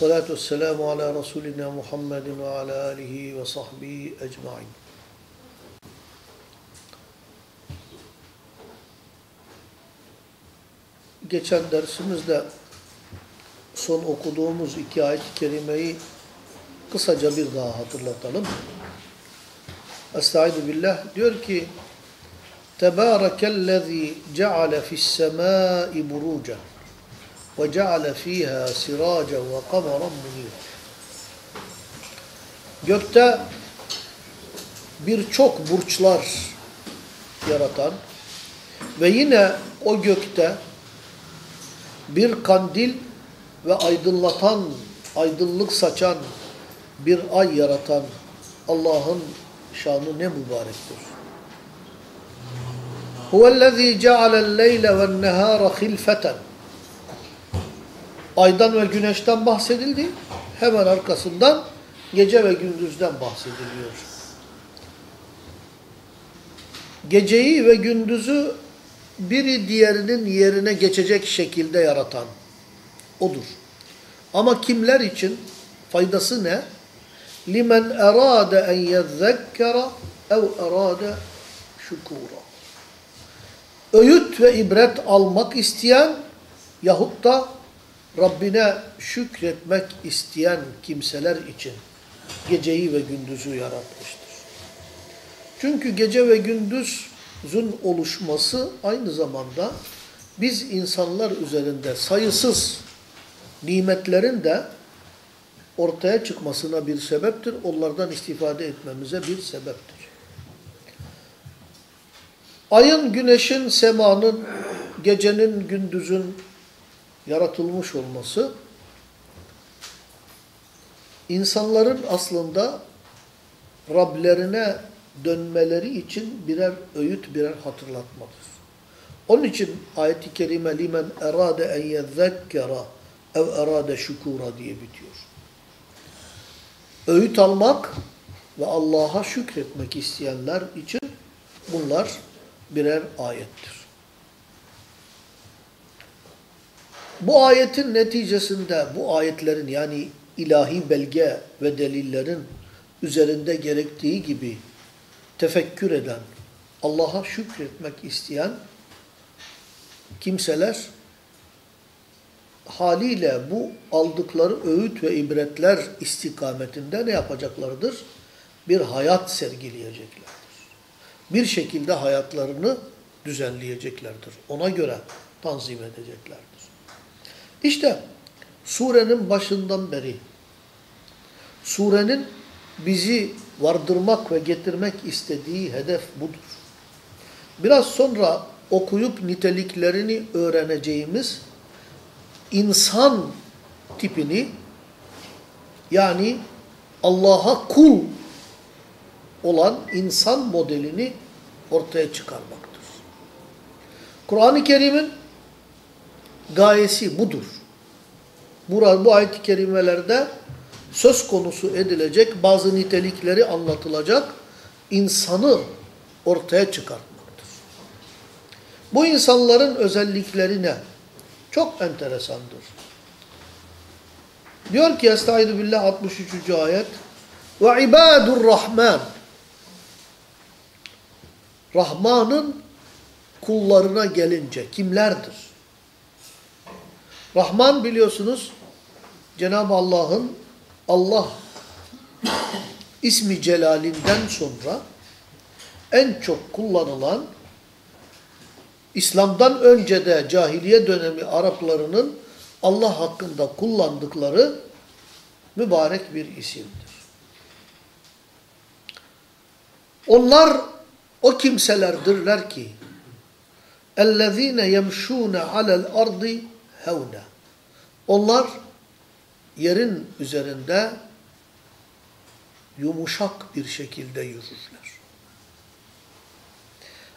Ve salatu vesselamu ala Resulina Muhammedin ve ala alihi ve sahbihi ecmain. Geçen dersimizde son okuduğumuz iki ayet-i kerimeyi kısaca bir daha hatırlatalım. Estaizu billah diyor ki Tebârekellezî ceale fissemâi buruca fîhâ sirâcen ve kameran munîr. Gökte birçok burçlar yaratan ve yine o gökte bir kandil ve aydınlatan, aydınlık saçan bir ay yaratan Allah'ın şanı ne mübarektir. Huvellezî cealel leyle ven nehâre hilfeten. Aydan ve güneşten bahsedildi. Hemen arkasından gece ve gündüzden bahsediliyor. Geceyi ve gündüzü biri diğerinin yerine geçecek şekilde yaratan odur. Ama kimler için faydası ne? limen erade en yezzekkera ev erade şükura. Öğüt ve ibret almak isteyen yahut da Rabbine şükretmek isteyen kimseler için geceyi ve gündüzü yaratmıştır. Çünkü gece ve gündüzün oluşması aynı zamanda biz insanlar üzerinde sayısız nimetlerin de ortaya çıkmasına bir sebeptir. Onlardan istifade etmemize bir sebeptir. Ayın, güneşin, semanın, gecenin, gündüzün yaratılmış olması insanların aslında Rablerine dönmeleri için birer öğüt, birer hatırlatmadır. Onun için ayet-i kerime limen erade en yezzekkera ev erade şükura diye bitiyor öğüt almak ve Allah'a şükretmek isteyenler için bunlar birer ayettir. Bu ayetin neticesinde bu ayetlerin yani ilahi belge ve delillerin üzerinde gerektiği gibi tefekkür eden, Allah'a şükretmek isteyen kimseler haliyle bu aldıkları öğüt ve ibretler istikametinde ne yapacaklardır? Bir hayat sergileyeceklerdir. Bir şekilde hayatlarını düzenleyeceklerdir. Ona göre tanzim edeceklerdir. İşte surenin başından beri surenin bizi vardırmak ve getirmek istediği hedef budur. Biraz sonra okuyup niteliklerini öğreneceğimiz insan tipini yani Allah'a kul olan insan modelini ortaya çıkarmaktır. Kur'an-ı Kerim'in gayesi budur. Burada bu ayet-i kerimelerde söz konusu edilecek bazı nitelikleri anlatılacak insanı ortaya çıkartmaktır. Bu insanların özellikleri ne? Çok enteresandır. Diyor ki Estaizu billah 63. ayet ve ibadur rahman Rahman'ın kullarına gelince kimlerdir? Rahman biliyorsunuz Cenab-ı Allah'ın Allah ismi celalinden sonra en çok kullanılan İslam'dan önce de cahiliye dönemi Araplarının Allah hakkında kullandıkları mübarek bir isimdir. Onlar o kimselerdirler ki اَلَّذ۪ينَ يَمْشُونَ عَلَى الْأَرْضِ hevne. Onlar yerin üzerinde yumuşak bir şekilde yürürler.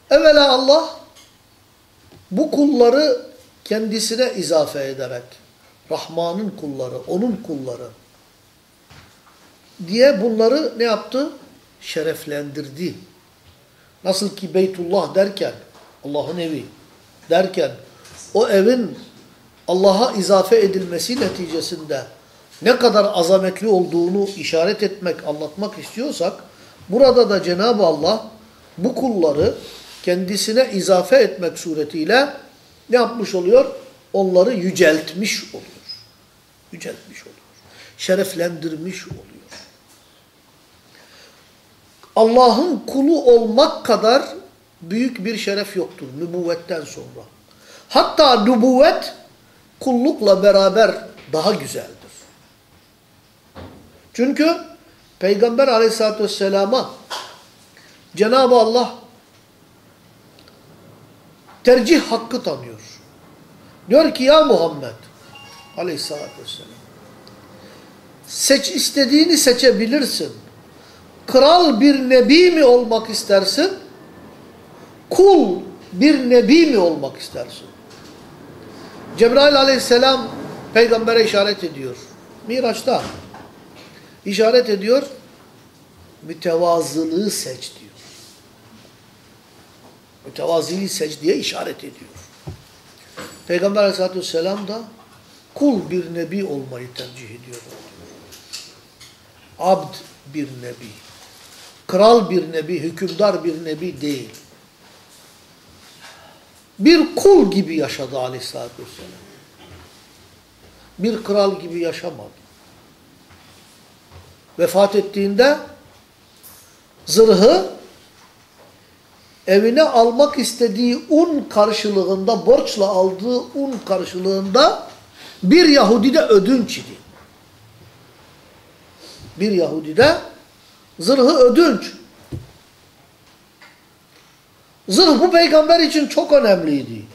Evvela Allah bu kulları kendisine izafe ederek Rahman'ın kulları, onun kulları diye bunları ne yaptı? Şereflendirdi. Nasıl ki Beytullah derken, Allah'ın evi derken o evin Allah'a izafe edilmesi neticesinde ne kadar azametli olduğunu işaret etmek, anlatmak istiyorsak, burada da Cenab-ı Allah bu kulları kendisine izafe etmek suretiyle ne yapmış oluyor? Onları yüceltmiş oluyor. Yüceltmiş oluyor. Şereflendirmiş oluyor. Allah'ın kulu olmak kadar büyük bir şeref yoktur nübüvvetten sonra. Hatta nübüvvet kullukla beraber daha güzeldir. Çünkü Peygamber aleyhissalatü vesselama Cenab-ı Allah tercih hakkı tanıyor. Diyor ki ya Muhammed aleyhissalatü vesselam seç istediğini seçebilirsin. Kral bir nebi mi olmak istersin? Kul bir nebi mi olmak istersin? Cebrail aleyhisselam peygambere işaret ediyor. Miraç'ta işaret ediyor. Mütevazılığı seç diyor. Mütevaziliği seç diye işaret ediyor. Peygamber aleyhissalatü vesselam da kul bir nebi olmayı tercih ediyor. Abd bir nebi. Kral bir nebi, hükümdar bir nebi değil. Bir kul gibi yaşadı aleyhissalatü vesselam. Bir kral gibi yaşamadı. Vefat ettiğinde zırhı evine almak istediği un karşılığında, borçla aldığı un karşılığında bir Yahudi de ödünç idi. Bir Yahudi de zırhı ödünç. Zırh bu peygamber için çok önemliydi.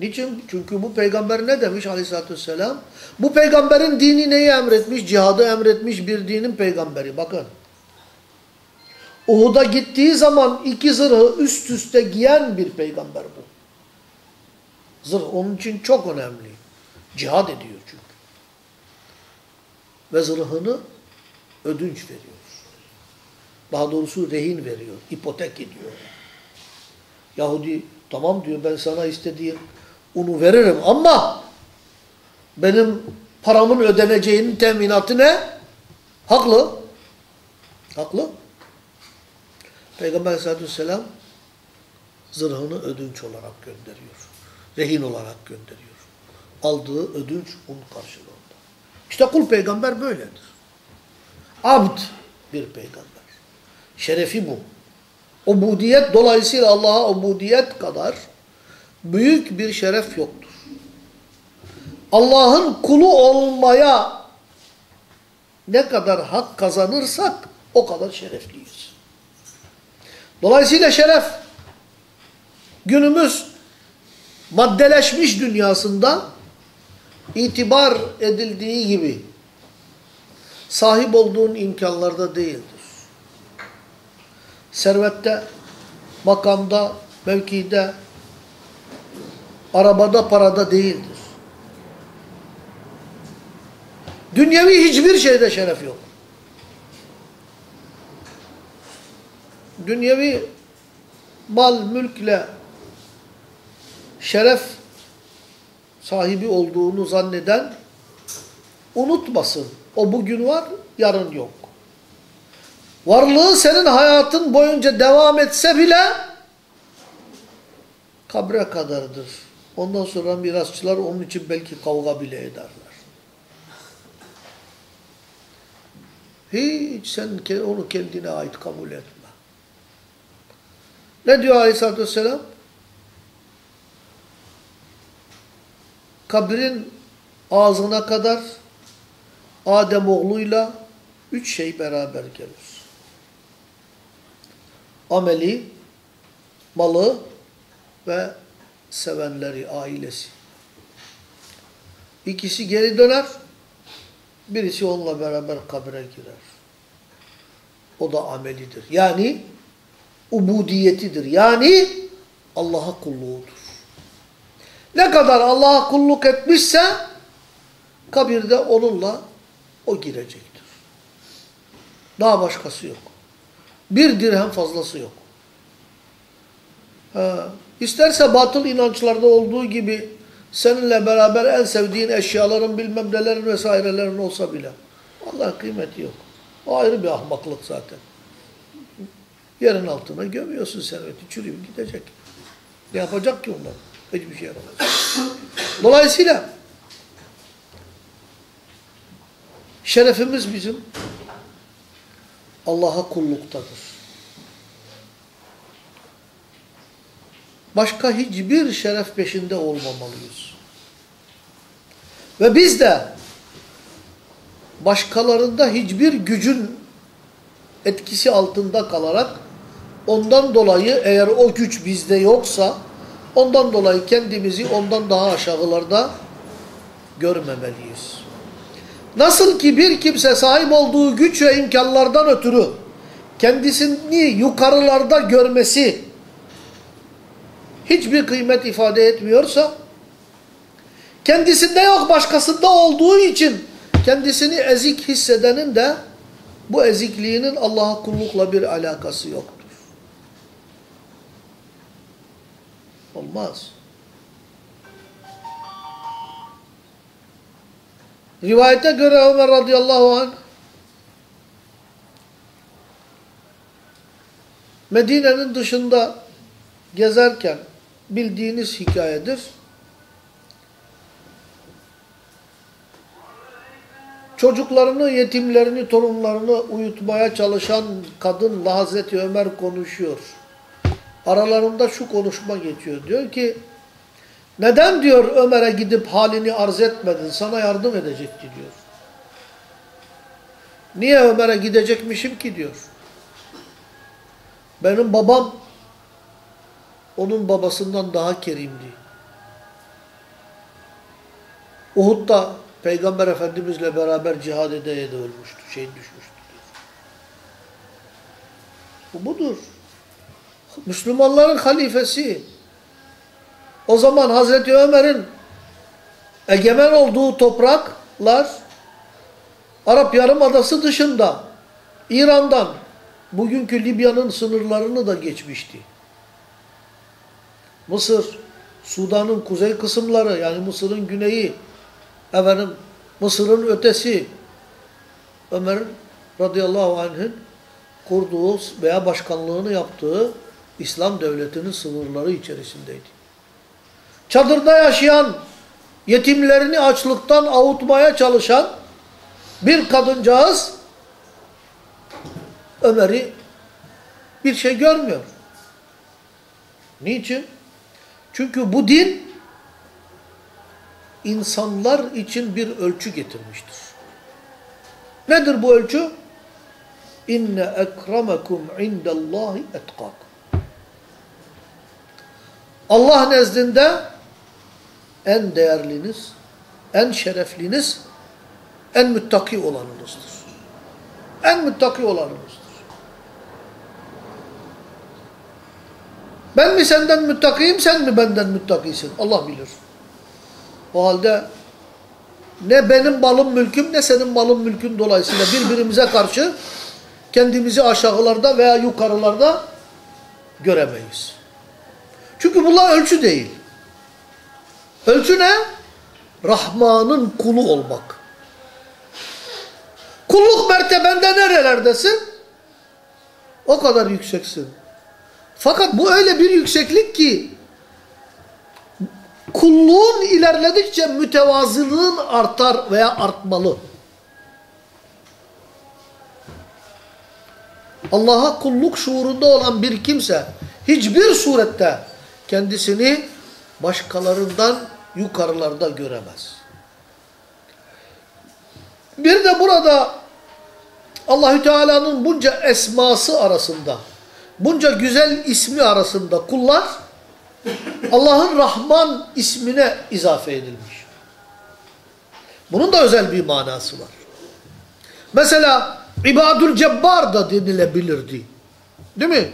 Niçin? Çünkü bu peygamber ne demiş aleyhissalatü vesselam? Bu peygamberin dini neyi emretmiş? Cihadı emretmiş bir dinin peygamberi. Bakın. Uhud'a gittiği zaman iki zırhı üst üste giyen bir peygamber bu. Zırh onun için çok önemli. Cihad ediyor çünkü. Ve zırhını ödünç veriyor. Daha doğrusu rehin veriyor. ipotek ediyor. Yahudi tamam diyor ben sana istediğin unu veririm ama benim paramın ödeneceğinin teminatı ne? Haklı. Haklı. Peygamber aleyhissalatü vesselam zırhını ödünç olarak gönderiyor. Rehin olarak gönderiyor. Aldığı ödünç un karşılığında. İşte kul peygamber böyledir. Abd bir peygamber. Şerefi bu. Ubudiyet dolayısıyla Allah'a ubudiyet kadar büyük bir şeref yoktur. Allah'ın kulu olmaya ne kadar hak kazanırsak o kadar şerefliyiz. Dolayısıyla şeref günümüz maddeleşmiş dünyasında itibar edildiği gibi sahip olduğun imkanlarda değildir. Servette, makamda, mevkide, arabada, parada değildir. Dünyevi hiçbir şeyde şeref yok. Dünyevi mal, mülkle şeref sahibi olduğunu zanneden unutmasın. O bugün var, yarın yok. Varlığı senin hayatın boyunca devam etse bile kabre kadardır. Ondan sonra mirasçılar onun için belki kavga bile ederler. Hiç sen onu kendine ait kabul etme. Ne diyor Aleyhisselatü Vesselam? Kabrin ağzına kadar Adem oğluyla üç şey beraber gelir. Ameli, malı ve sevenleri, ailesi. İkisi geri döner, birisi onunla beraber kabre girer. O da amelidir. Yani ubudiyetidir. Yani Allah'a kulluğudur. Ne kadar Allah'a kulluk etmişse kabirde onunla o girecektir. Daha başkası yok. Bir dirhem fazlası yok. Ha, isterse batıl inançlarda olduğu gibi seninle beraber en sevdiğin eşyaların bilmem nelerin vesairelerin olsa bile. Allah kıymeti yok. O ayrı bir ahmaklık zaten. Yerin altına gömüyorsun serveti. Çürüyüp gidecek. Ne yapacak ki onlar? Hiçbir şey yapamaz. Dolayısıyla şerefimiz bizim Allah'a kulluktadır. Başka hiçbir şeref peşinde olmamalıyız. Ve biz de başkalarında hiçbir gücün etkisi altında kalarak ondan dolayı eğer o güç bizde yoksa ondan dolayı kendimizi ondan daha aşağılarda görmemeliyiz. Nasıl ki bir kimse sahip olduğu güç ve imkanlardan ötürü kendisini yukarılarda görmesi hiçbir kıymet ifade etmiyorsa kendisinde yok başkasında olduğu için kendisini ezik hissedenin de bu ezikliğinin Allah'a kullukla bir alakası yoktur. Olmaz. Rivayete göre Ömer radıyallahu anh Medine'nin dışında gezerken bildiğiniz hikayedir. Çocuklarını, yetimlerini, torunlarını uyutmaya çalışan kadınla Hazreti Ömer konuşuyor. Aralarında şu konuşma geçiyor. Diyor ki, neden diyor Ömer'e gidip halini arz etmedin, sana yardım edecekti diyor. Niye Ömer'e gidecekmişim ki diyor. Benim babam onun babasından daha kerimdi. Uhud'da Peygamber Efendimizle beraber cihad edeye de ölmüştü, şehit düşmüştü. Bu budur. Müslümanların halifesi. O zaman Hazreti Ömer'in egemen olduğu topraklar Arap Yarımadası dışında İran'dan bugünkü Libya'nın sınırlarını da geçmişti. Mısır, Sudan'ın kuzey kısımları yani Mısır'ın güneyi, efendim Mısır'ın ötesi Ömer radıyallahu anh'ın kurduğu veya başkanlığını yaptığı İslam devletinin sınırları içerisindeydi. Çadırda yaşayan, yetimlerini açlıktan avutmaya çalışan bir kadıncağız Ömer'i bir şey görmüyor. Niçin? Çünkü bu din insanlar için bir ölçü getirmiştir. Nedir bu ölçü? İnne ekremekum indallahi etkakum. Allah nezdinde en değerliniz, en şerefliniz, en müttaki olanınızdır. En müttaki olanınızdır. Ben mi senden müttakiyim, sen mi benden müttakisin? Allah bilir. O halde ne benim malım mülküm ne senin malın mülkün dolayısıyla birbirimize karşı kendimizi aşağılarda veya yukarılarda göremeyiz. Çünkü bunlar ölçü değil. Ölçü ne? Rahman'ın kulu olmak. Kulluk mertebende nerelerdesin? O kadar yükseksin. Fakat bu öyle bir yükseklik ki kulluğun ilerledikçe mütevazılığın artar veya artmalı. Allah'a kulluk şuurunda olan bir kimse hiçbir surette kendisini başkalarından yukarılarda göremez. Bir de burada Allahü Teala'nın bunca esması arasında, bunca güzel ismi arasında kullar Allah'ın Rahman ismine izafe edilmiş. Bunun da özel bir manası var. Mesela İbadül Cebbar da denilebilirdi. Değil mi?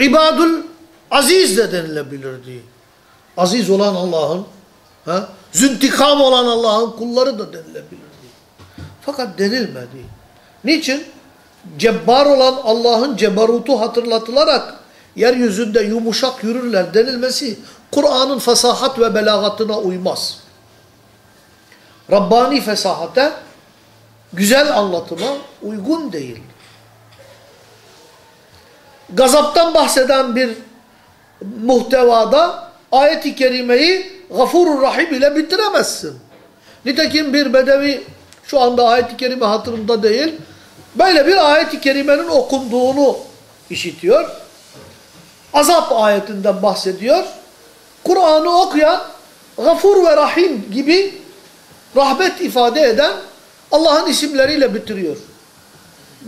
İbadül Aziz de denilebilirdi. Aziz olan Allah'ın, züntikam olan Allah'ın kulları da denilebilirdi. Fakat denilmedi. Niçin? Cebbar olan Allah'ın cebarutu hatırlatılarak yeryüzünde yumuşak yürürler denilmesi Kur'an'ın fesahat ve belagatına uymaz. Rabbani fesahate, güzel anlatıma uygun değil. Gazaptan bahseden bir muhtevada ayet-i kerimeyi gafurur rahim ile bitiremezsin. Nitekim bir bedevi şu anda ayet-i kerime hatırımda değil. Böyle bir ayet-i kerimenin okunduğunu işitiyor. Azap ayetinden bahsediyor. Kur'an'ı okuyan Gafur ve Rahim gibi rahmet ifade eden Allah'ın isimleriyle bitiriyor.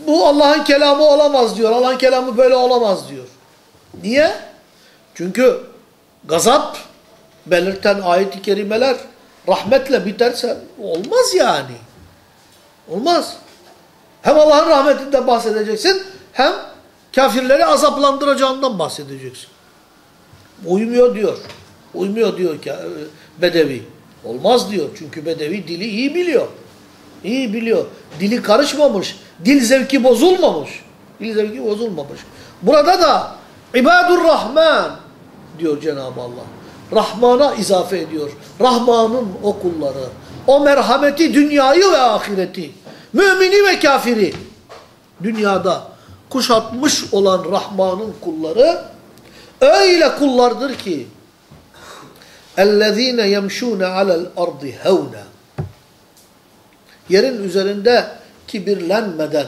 Bu Allah'ın kelamı olamaz diyor. Allah'ın kelamı böyle olamaz diyor. Niye? Çünkü gazap belirten ayet-i kerimeler rahmetle biterse olmaz yani. Olmaz. Hem Allah'ın rahmetinden bahsedeceksin hem kafirleri azaplandıracağından bahsedeceksin. Uymuyor diyor. Uymuyor diyor ki e, Bedevi. Olmaz diyor. Çünkü Bedevi dili iyi biliyor. İyi biliyor. Dili karışmamış. Dil zevki bozulmamış. Dil zevki bozulmamış. Burada da İbadur Rahman diyor Cenab-ı Allah. Rahman'a izafe ediyor. Rahman'ın o kulları. O merhameti dünyayı ve ahireti. Mümini ve kafiri. Dünyada kuşatmış olan Rahman'ın kulları öyle kullardır ki اَلَّذ۪ينَ يَمْشُونَ عَلَى الْأَرْضِ هَوْنًا Yerin üzerinde kibirlenmeden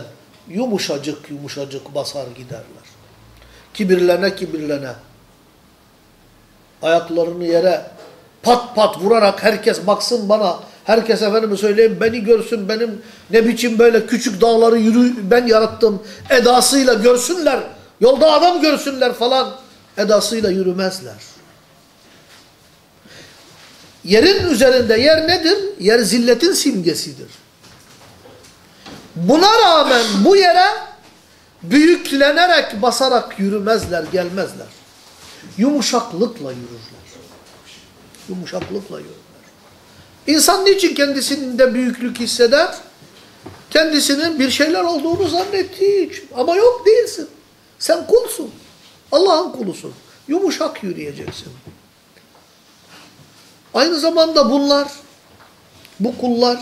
yumuşacık yumuşacık basar giderler. Kibirlene kibirlene ayaklarını yere pat pat vurarak herkes baksın bana, herkes efendime söyleyeyim beni görsün, benim ne biçim böyle küçük dağları yürü, ben yarattım edasıyla görsünler, yolda adam görsünler falan edasıyla yürümezler. Yerin üzerinde yer nedir? Yer zilletin simgesidir. Buna rağmen bu yere büyüklenerek basarak yürümezler, gelmezler. Yumuşaklıkla yürürler. Yumuşaklıkla yürürler. İnsan niçin kendisinde büyüklük hisseder? Kendisinin bir şeyler olduğunu zannettiği için. Ama yok değilsin. Sen kulsun. Allah'ın kulusun. Yumuşak yürüyeceksin. Aynı zamanda bunlar, bu kullar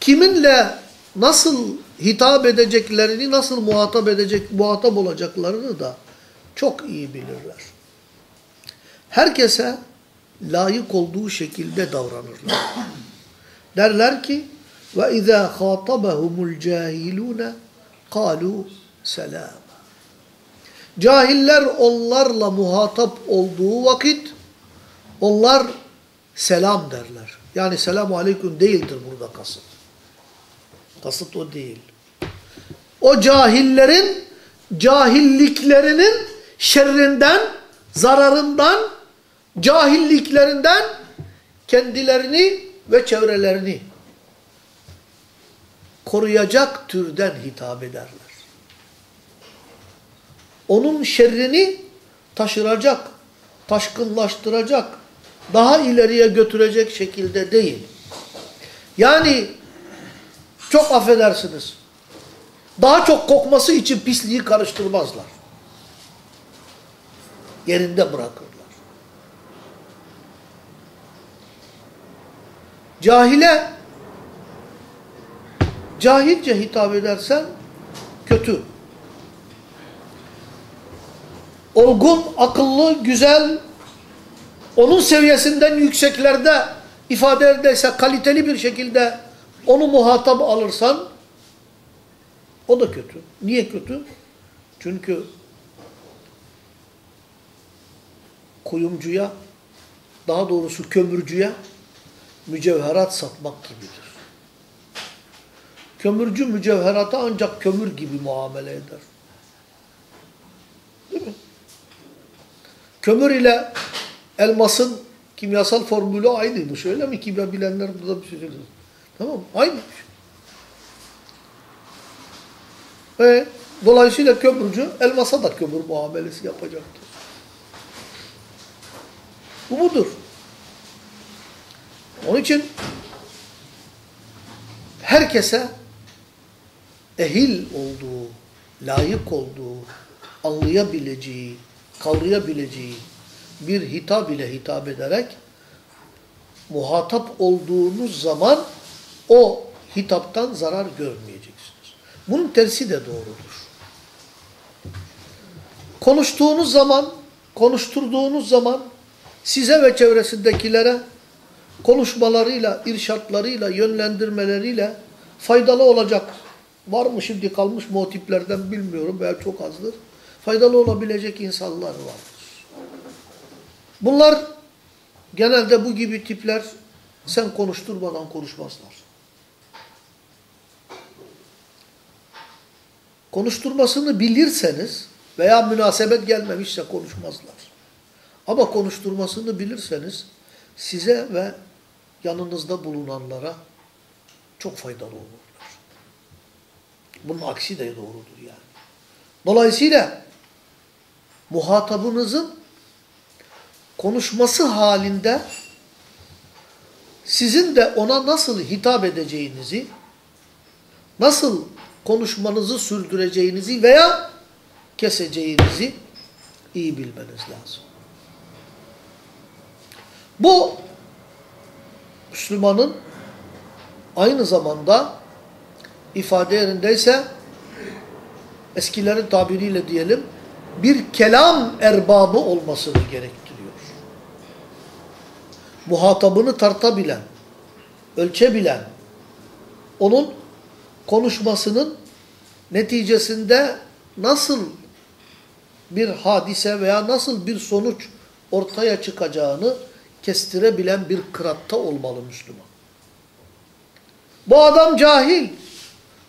kiminle nasıl hitap edeceklerini, nasıl muhatap edecek, muhatap olacaklarını da çok iyi bilirler. Herkese layık olduğu şekilde davranırlar. Derler ki ve izâ khâtabahumul cahilûne kâlû selâma. Cahiller onlarla muhatap olduğu vakit onlar selam derler. Yani selamu aleyküm değildir burada kasıt. Kasıt o değil. O cahillerin cahilliklerinin şerrinden, zararından, cahilliklerinden kendilerini ve çevrelerini koruyacak türden hitap ederler. Onun şerrini taşıracak, taşkınlaştıracak, daha ileriye götürecek şekilde değil. Yani çok affedersiniz. Daha çok kokması için pisliği karıştırmazlar. Yerinde bırakırlar. Cahile cahilce hitap edersen kötü. Olgun, akıllı, güzel, onun seviyesinden yükseklerde ifade ederse kaliteli bir şekilde onu muhatap alırsan o da kötü. Niye kötü? Çünkü kuyumcuya, daha doğrusu kömürcüye mücevherat satmak gibidir. Kömürcü mücevherata ancak kömür gibi muamele eder. Değil mi? Kömür ile elmasın kimyasal formülü aynıymış. Öyle mi? Kimya bilenler burada bir şey söylüyor. Tamam mı? Aynıymış. Ve dolayısıyla kömürcü elmasa da kömür muamelesi yapacaktır. Bu budur. Onun için herkese ehil olduğu, layık olduğu anlayabileceği, kavrayabileceği bir hitap ile hitap ederek muhatap olduğunuz zaman o hitaptan zarar görmeyeceksiniz. Bunun tersi de doğrudur. Konuştuğunuz zaman, konuşturduğunuz zaman size ve çevresindekilere konuşmalarıyla, irşatlarıyla, yönlendirmeleriyle faydalı olacak. Var mı şimdi kalmış mı o tiplerden bilmiyorum veya çok azdır. Faydalı olabilecek insanlar vardır. Bunlar genelde bu gibi tipler sen konuşturmadan konuşmazlar. Konuşturmasını bilirseniz veya münasebet gelmemişse konuşmazlar. Ama konuşturmasını bilirseniz size ve yanınızda bulunanlara çok faydalı olurlar. Bunun aksi de doğrudur yani. Dolayısıyla muhatabınızın konuşması halinde sizin de ona nasıl hitap edeceğinizi, nasıl konuşmanızı sürdüreceğinizi veya keseceğinizi iyi bilmeniz lazım. Bu Müslümanın aynı zamanda ifade yerindeyse eskilerin tabiriyle diyelim bir kelam erbabı olmasını gerektiriyor. Muhatabını tartabilen, ölçebilen, onun konuşmasının neticesinde nasıl bir hadise veya nasıl bir sonuç ortaya çıkacağını kestirebilen bir kıratta olmalı Müslüman. Bu adam cahil.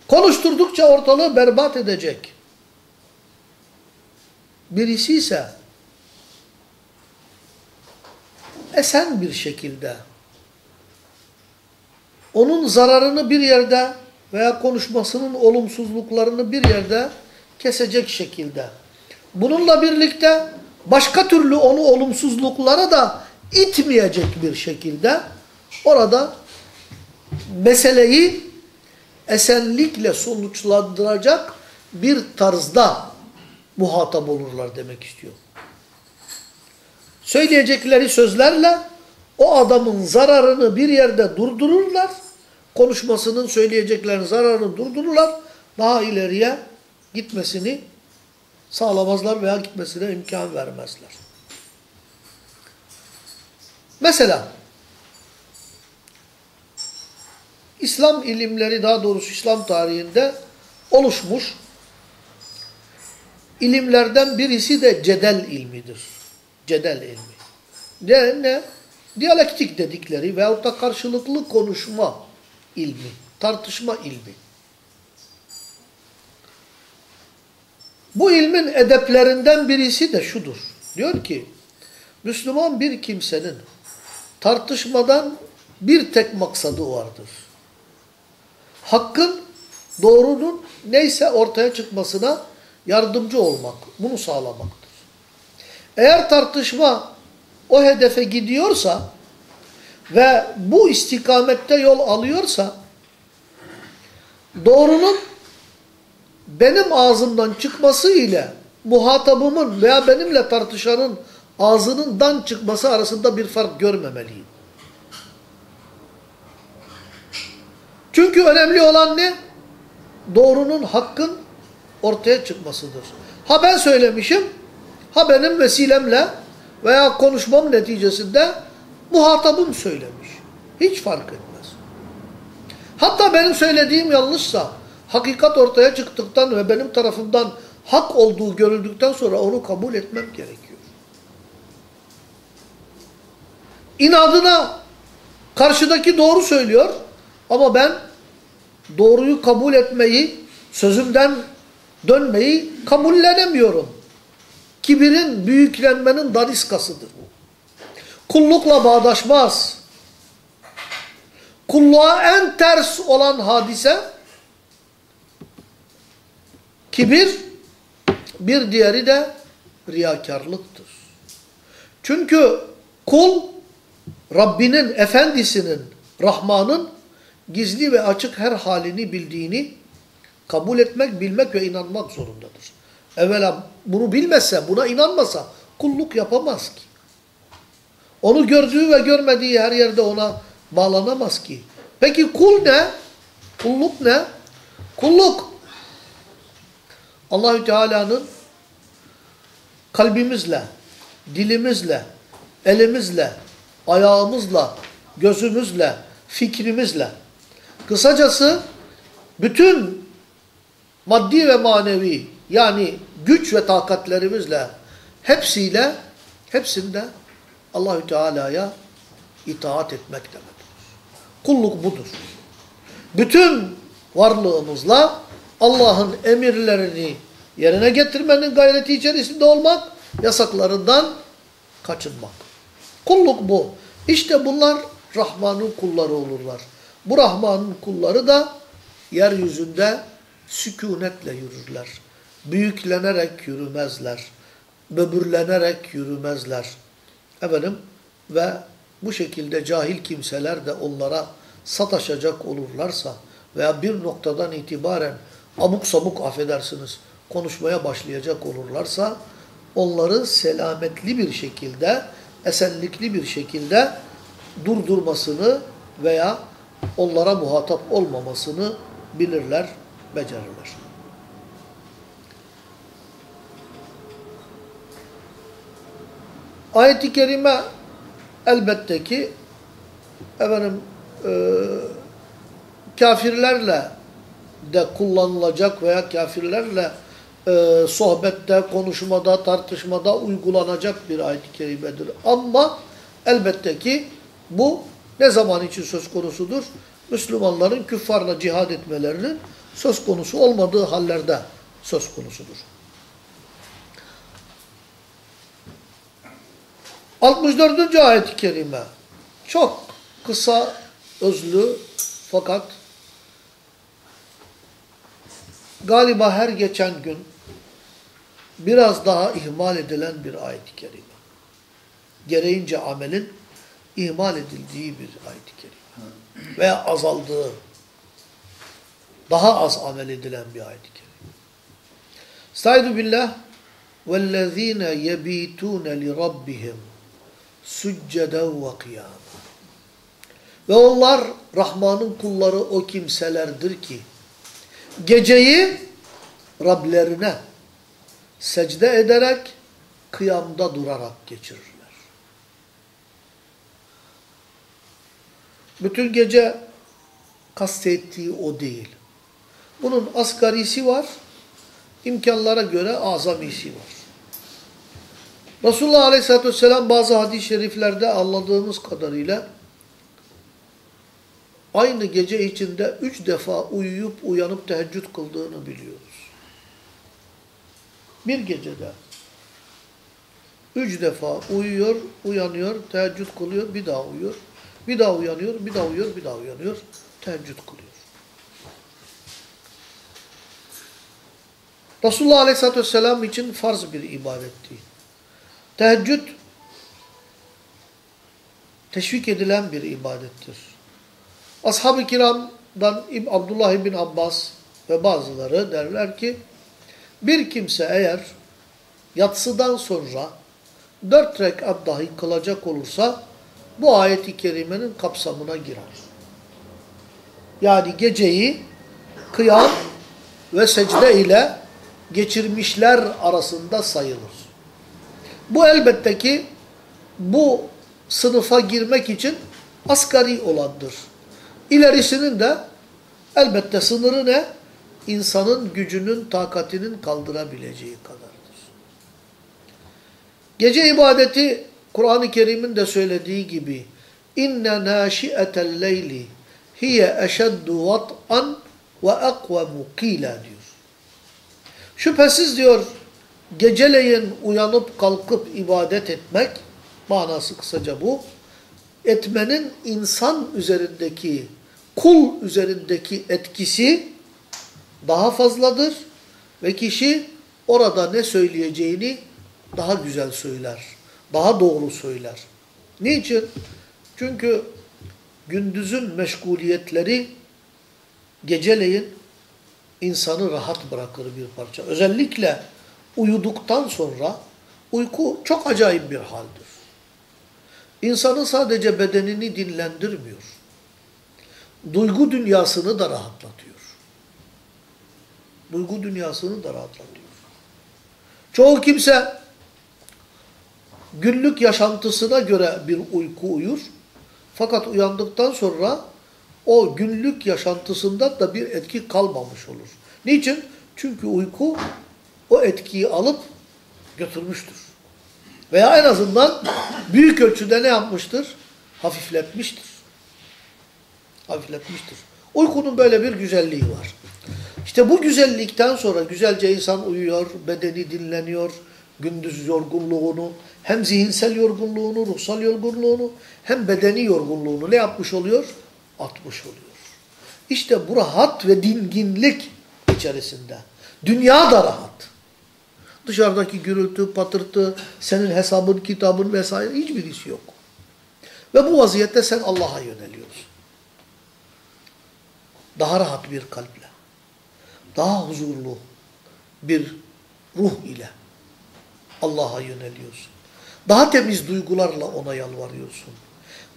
Konuşturdukça ortalığı berbat edecek. Birisi ise esen bir şekilde onun zararını bir yerde veya konuşmasının olumsuzluklarını bir yerde kesecek şekilde. Bununla birlikte başka türlü onu olumsuzluklara da itmeyecek bir şekilde orada meseleyi esenlikle sonuçlandıracak bir tarzda muhatap olurlar demek istiyor. Söyleyecekleri sözlerle o adamın zararını bir yerde durdururlar. Konuşmasının söyleyeceklerin zararını durdururlar. Daha ileriye gitmesini sağlamazlar veya gitmesine imkan vermezler. Mesela İslam ilimleri daha doğrusu İslam tarihinde oluşmuş ilimlerden birisi de cedel ilmidir. Cedel ilmi. Ne? ne? Diyalektik dedikleri veyahut da karşılıklı konuşma ilmi, tartışma ilmi. Bu ilmin edeplerinden birisi de şudur. Diyor ki, Müslüman bir kimsenin tartışmadan bir tek maksadı vardır. Hakkın, doğrunun neyse ortaya çıkmasına yardımcı olmak, bunu sağlamaktır. Eğer tartışma o hedefe gidiyorsa ve bu istikamette yol alıyorsa doğrunun benim ağzımdan çıkması ile muhatabımın veya benimle tartışanın ağzından çıkması arasında bir fark görmemeliyim. Çünkü önemli olan ne? Doğrunun, hakkın ortaya çıkmasıdır. Ha ben söylemişim, ha benim vesilemle veya konuşmam neticesinde muhatabım söylemiş. Hiç fark etmez. Hatta benim söylediğim yanlışsa, hakikat ortaya çıktıktan ve benim tarafımdan hak olduğu görüldükten sonra onu kabul etmem gerekiyor. İnadına karşıdaki doğru söylüyor ama ben doğruyu kabul etmeyi, sözümden dönmeyi kabullenemiyorum. Kibirin, büyüklenmenin daniskasıdır bu. Kullukla bağdaşmaz. Kulluğa en ters olan hadise kibir, bir diğeri de riyakarlıktır. Çünkü kul Rabbinin, Efendisinin, Rahman'ın gizli ve açık her halini bildiğini kabul etmek, bilmek ve inanmak zorundadır. evvela bunu bilmezse, buna inanmasa kulluk yapamaz ki. Onu gördüğü ve görmediği her yerde ona bağlanamaz ki. Peki kul ne? Kulluk ne? Kulluk Allahü Teala'nın kalbimizle, dilimizle, elimizle, ayağımızla, gözümüzle, fikrimizle, kısacası bütün maddi ve manevi yani güç ve takatlerimizle hepsiyle hepsinde Allahü Teala'ya itaat etmek demektir. Kulluk budur. Bütün varlığımızla Allah'ın emirlerini yerine getirmenin gayreti içerisinde olmak, yasaklarından kaçınmak. Kulluk bu. İşte bunlar Rahman'ın kulları olurlar. Bu Rahman'ın kulları da yeryüzünde sükunetle yürürler. Büyüklenerek yürümezler. Böbürlenerek yürümezler. Efendim ve bu şekilde cahil kimseler de onlara sataşacak olurlarsa veya bir noktadan itibaren abuk sabuk affedersiniz konuşmaya başlayacak olurlarsa onları selametli bir şekilde, esenlikli bir şekilde durdurmasını veya onlara muhatap olmamasını bilirler, becerirler. Ayet-i Kerime elbette ki efendim e, kafirlerle de kullanılacak veya kafirlerle e, sohbette, konuşmada, tartışmada uygulanacak bir ayet-i kerimedir. Ama elbette ki bu ne zaman için söz konusudur? Müslümanların küffarla cihad etmelerinin söz konusu olmadığı hallerde söz konusudur. 64. ayet-i kerime çok kısa, özlü fakat galiba her geçen gün biraz daha ihmal edilen bir ayet-i kerime. Gereğince amelin ihmal edildiği bir ayet-i kerime. Veya azaldığı, daha az amel edilen bir ayet-i kerime. Estaizu billah وَالَّذ۪ينَ يَب۪يتُونَ لِرَبِّهِمْ سُجَّدًا وَقِيَامًا Ve onlar Rahman'ın kulları o kimselerdir ki geceyi Rablerine secde ederek kıyamda durarak geçirirler. Bütün gece kastettiği o değil. Bunun asgarisi var, imkanlara göre azamisi var. Resulullah Aleyhisselatü Vesselam bazı hadis-i şeriflerde anladığımız kadarıyla aynı gece içinde üç defa uyuyup uyanıp teheccüd kıldığını biliyoruz. Bir gecede üç defa uyuyor, uyanıyor, teheccüd kılıyor, bir daha uyuyor, bir daha uyanıyor, bir daha uyuyor, bir daha uyanıyor, teheccüd kılıyor. Resulullah Aleyhisselatü Vesselam için farz bir ibadetti. Teheccüd teşvik edilen bir ibadettir. Ashab-ı kiramdan Abdullah bin Abbas ve bazıları derler ki bir kimse eğer yatsıdan sonra dört rekat dahi kılacak olursa bu ayeti kerimenin kapsamına girer. Yani geceyi kıyam ve secde ile geçirmişler arasında sayılır. Bu elbette ki bu sınıfa girmek için asgari olandır. İlerisinin de elbette sınırı ne? İnsanın gücünün, takatinin kaldırabileceği kadardır. Gece ibadeti Kur'an-ı Kerim'in de söylediği gibi inne naşi'etel leyli hiye eşeddu vat'an ve akvemu kila diyor. Şüphesiz diyor geceleyin uyanıp kalkıp ibadet etmek manası kısaca bu. Etmenin insan üzerindeki kul üzerindeki etkisi daha fazladır ve kişi orada ne söyleyeceğini daha güzel söyler. Daha doğru söyler. Niçin? Çünkü gündüzün meşguliyetleri geceleyin insanı rahat bırakır bir parça. Özellikle uyuduktan sonra uyku çok acayip bir haldir. İnsanın sadece bedenini dinlendirmiyor. Duygu dünyasını da rahatlatıyor. Duygu dünyasını da rahatlatıyor. Çoğu kimse günlük yaşantısına göre bir uyku uyur. Fakat uyandıktan sonra o günlük yaşantısında da bir etki kalmamış olur. Niçin? Çünkü uyku o etkiyi alıp götürmüştür. Veya en azından büyük ölçüde ne yapmıştır? Hafifletmiştir. Hafifletmiştir. Uykunun böyle bir güzelliği var. İşte bu güzellikten sonra güzelce insan uyuyor, bedeni dinleniyor, gündüz yorgunluğunu, hem zihinsel yorgunluğunu, ruhsal yorgunluğunu, hem bedeni yorgunluğunu ne yapmış oluyor? Atmış oluyor. İşte bu rahat ve dinginlik içerisinde. Dünya da rahat. Dışarıdaki gürültü, patırtı, senin hesabın, kitabın vesaire hiçbirisi yok. Ve bu vaziyette sen Allah'a yöneliyorsun. Daha rahat bir kalple, daha huzurlu bir ruh ile Allah'a yöneliyorsun. Daha temiz duygularla ona yalvarıyorsun.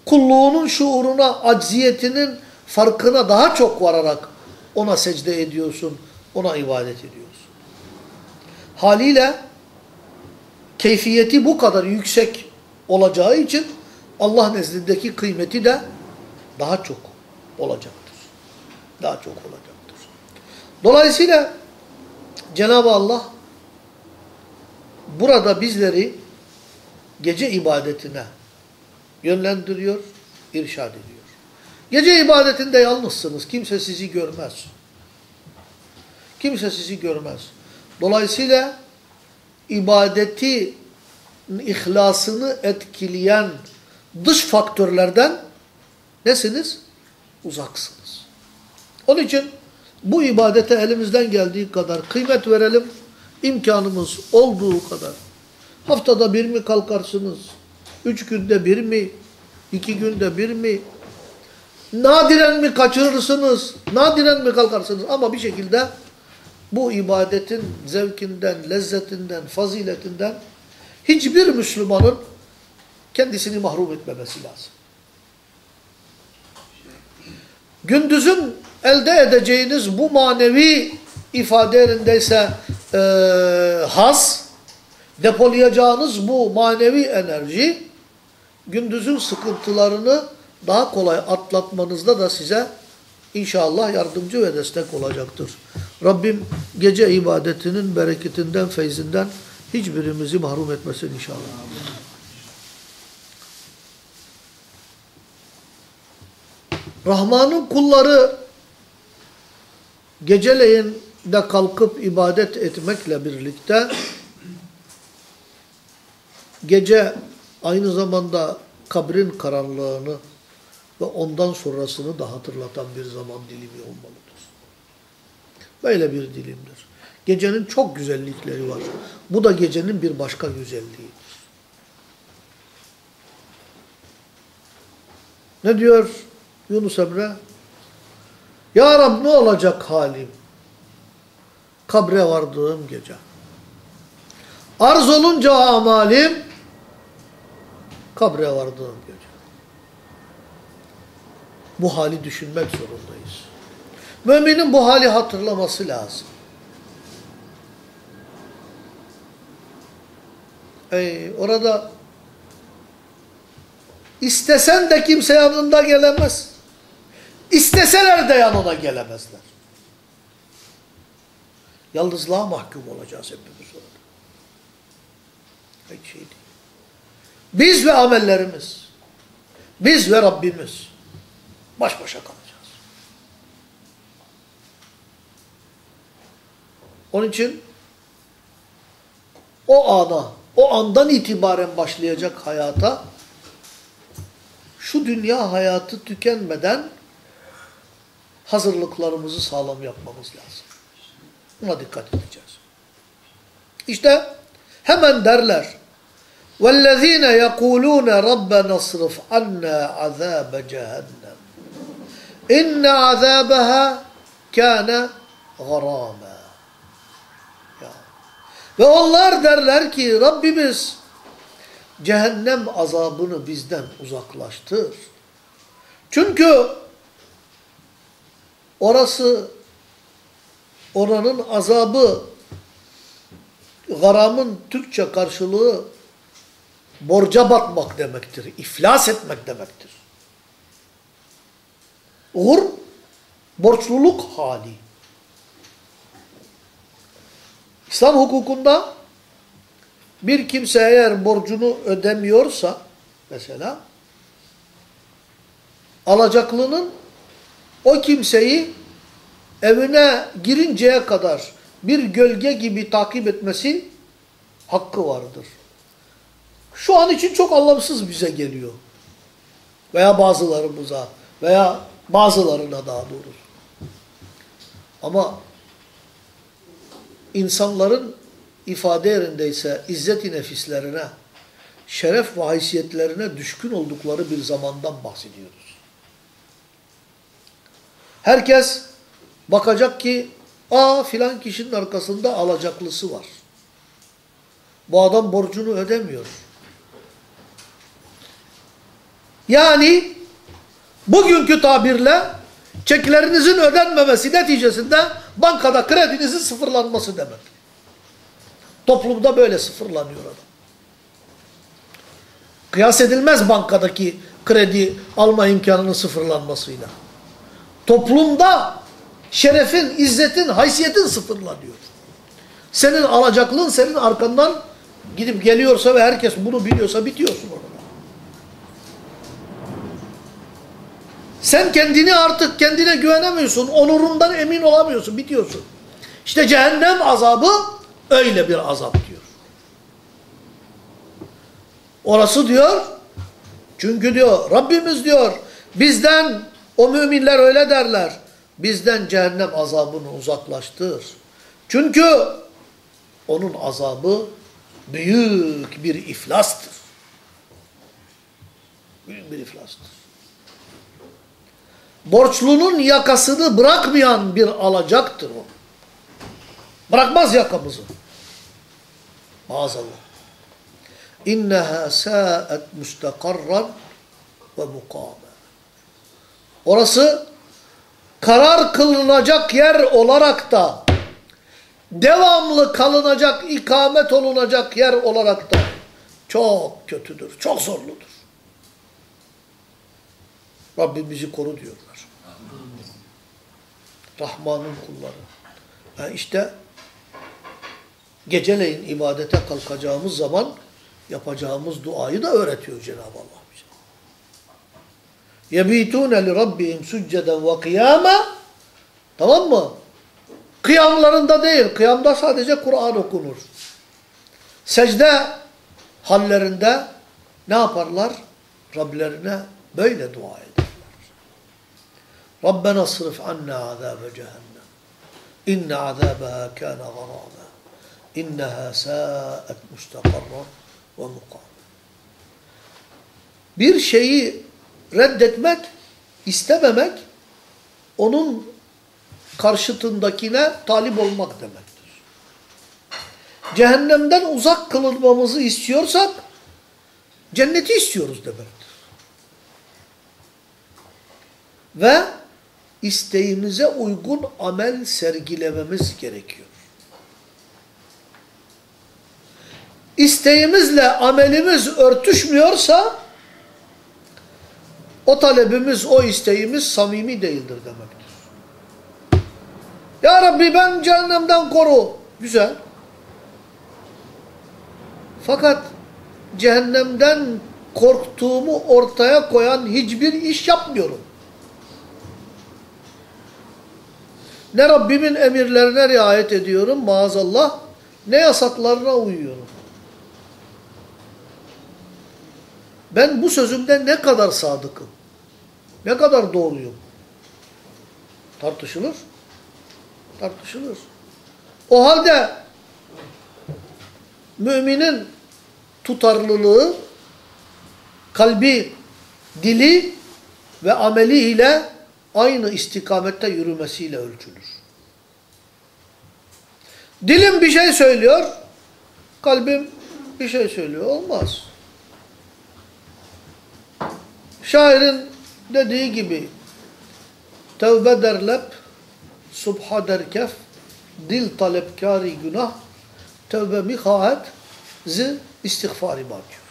Kulluğunun şuuruna, acziyetinin farkına daha çok vararak ona secde ediyorsun, ona ibadet ediyorsun. Haliyle keyfiyeti bu kadar yüksek olacağı için Allah nezdindeki kıymeti de daha çok olacaktır. Daha çok olacaktır. Dolayısıyla Cenab-ı Allah burada bizleri gece ibadetine yönlendiriyor, irşad ediyor. Gece ibadetinde yalnızsınız. Kimse sizi görmez. Kimse sizi görmez. Dolayısıyla ibadeti ihlasını etkileyen dış faktörlerden nesiniz? Uzaksınız. Onun için bu ibadete elimizden geldiği kadar kıymet verelim. İmkanımız olduğu kadar. Haftada bir mi kalkarsınız? Üç günde bir mi? İki günde bir mi? Nadiren mi kaçırırsınız? Nadiren mi kalkarsınız? Ama bir şekilde bu ibadetin zevkinden, lezzetinden, faziletinden hiçbir Müslümanın kendisini mahrum etmemesi lazım. Gündüzün elde edeceğiniz bu manevi ifadelerindeyse e, haz, depolayacağınız bu manevi enerji, gündüzün sıkıntılarını daha kolay atlatmanızda da size inşallah yardımcı ve destek olacaktır. Rabbim gece ibadetinin bereketinden, feyzinden hiçbirimizi mahrum etmesin inşallah. Rahman'ın kulları geceleyin de kalkıp ibadet etmekle birlikte gece aynı zamanda kabrin karanlığını ve ondan sonrasını da hatırlatan bir zaman dilimi olmalıdır. Böyle bir dilimdir. Gecenin çok güzellikleri var. Bu da gecenin bir başka güzelliğidir. Ne diyor Yunus Emre? Ya Rab ne olacak halim? Kabre vardığım gece. Arz olunca amalim, kabre vardığım gece. Bu hali düşünmek zorundayız. Müminin bu hali hatırlaması lazım. Ey, orada istesen de kimse yanında gelemez. İsteseler de yanına gelemezler. Yalnızlığa mahkum olacağız hepimiz orada. Hiç şey değil. Biz ve amellerimiz, biz ve Rabbimiz baş başa kalacağız. Onun için o ana, o andan itibaren başlayacak hayata şu dünya hayatı tükenmeden hazırlıklarımızı sağlam yapmamız lazım. Buna dikkat edeceğiz. İşte hemen derler وَالَّذ۪ينَ يَقُولُونَ رَبَّنَا اصْرِفْ عَنَّا عَذَابَ جَهَنَّمْ اِنَّ عَذَابَهَا كَانَ غَرَامًا Ve onlar derler ki Rabbimiz cehennem azabını bizden uzaklaştır. Çünkü orası oranın azabı garamın Türkçe karşılığı borca batmak demektir. iflas etmek demektir. Uğur, borçluluk hali. İslam hukukunda bir kimse eğer borcunu ödemiyorsa mesela alacaklının o kimseyi evine girinceye kadar bir gölge gibi takip etmesi hakkı vardır. Şu an için çok anlamsız bize geliyor. Veya bazılarımıza veya bazılarına daha doğrusu. Ama insanların ifade yerindeyse izzet-i nefislerine, şeref ve haysiyetlerine düşkün oldukları bir zamandan bahsediyoruz. Herkes bakacak ki aa filan kişinin arkasında alacaklısı var. Bu adam borcunu ödemiyor. Yani bugünkü tabirle çeklerinizin ödenmemesi neticesinde bankada kredinizin sıfırlanması demek. Toplumda böyle sıfırlanıyor adam. Kıyas edilmez bankadaki kredi alma imkanının sıfırlanmasıyla. Toplumda şerefin, izzetin, haysiyetin sıfırlanıyor. Senin alacaklığın senin arkandan gidip geliyorsa ve herkes bunu biliyorsa bitiyorsun orada. Sen kendini artık kendine güvenemiyorsun. Onurundan emin olamıyorsun. Bitiyorsun. İşte cehennem azabı öyle bir azap diyor. Orası diyor. Çünkü diyor Rabbimiz diyor bizden o müminler öyle derler. Bizden cehennem azabını uzaklaştır. Çünkü onun azabı büyük bir iflastır. Büyük bir iflastır. Borçlunun yakasını bırakmayan bir alacaktır o. Bırakmaz yakamızı. Maazallah. İnneha sa'et müstekarran ve mukame. Orası karar kılınacak yer olarak da devamlı kalınacak, ikamet olunacak yer olarak da çok kötüdür, çok zorludur. Rabbim bizi koru diyorlar. Rahman'ın kulları. Yani işte geceleyin ibadete kalkacağımız zaman yapacağımız duayı da öğretiyor Cenab-ı Allah. يَب۪يتُونَ لِرَبِّهِمْ سُجَّدًا وَقِيَامًا Tamam mı? Kıyamlarında değil. Kıyamda sadece Kur'an okunur. Secde hallerinde ne yaparlar? Rablerine böyle dua ederler. Rabbena sırf anna azabe cehennem. İnne azabeha kâne garâbe. İnneha sâet müstakarra ve mukam. Bir şeyi reddetmek, istememek, onun karşıtındakine talip olmak demektir. Cehennemden uzak kılınmamızı istiyorsak, cenneti istiyoruz demektir. Ve isteğimize uygun amel sergilememiz gerekiyor. İsteğimizle amelimiz örtüşmüyorsa, o talebimiz, o isteğimiz samimi değildir demektir. Ya Rabbi ben cehennemden koru. Güzel. Fakat cehennemden korktuğumu ortaya koyan hiçbir iş yapmıyorum. Ne Rabbimin emirlerine riayet ediyorum maazallah, ne yasaklarına uyuyorum. Ben bu sözümde ne kadar sadıkım? Ne kadar doğruyum? Tartışılır. Tartışılır. O halde müminin tutarlılığı kalbi, dili ve ameli ile aynı istikamette yürümesiyle ölçülür. Dilim bir şey söylüyor, kalbim bir şey söylüyor. Olmaz. Şairin dediği gibi tevbe der lep, subha der kef, dil talepkari günah, tevbe mikaet, zi istiğfari bakıyor.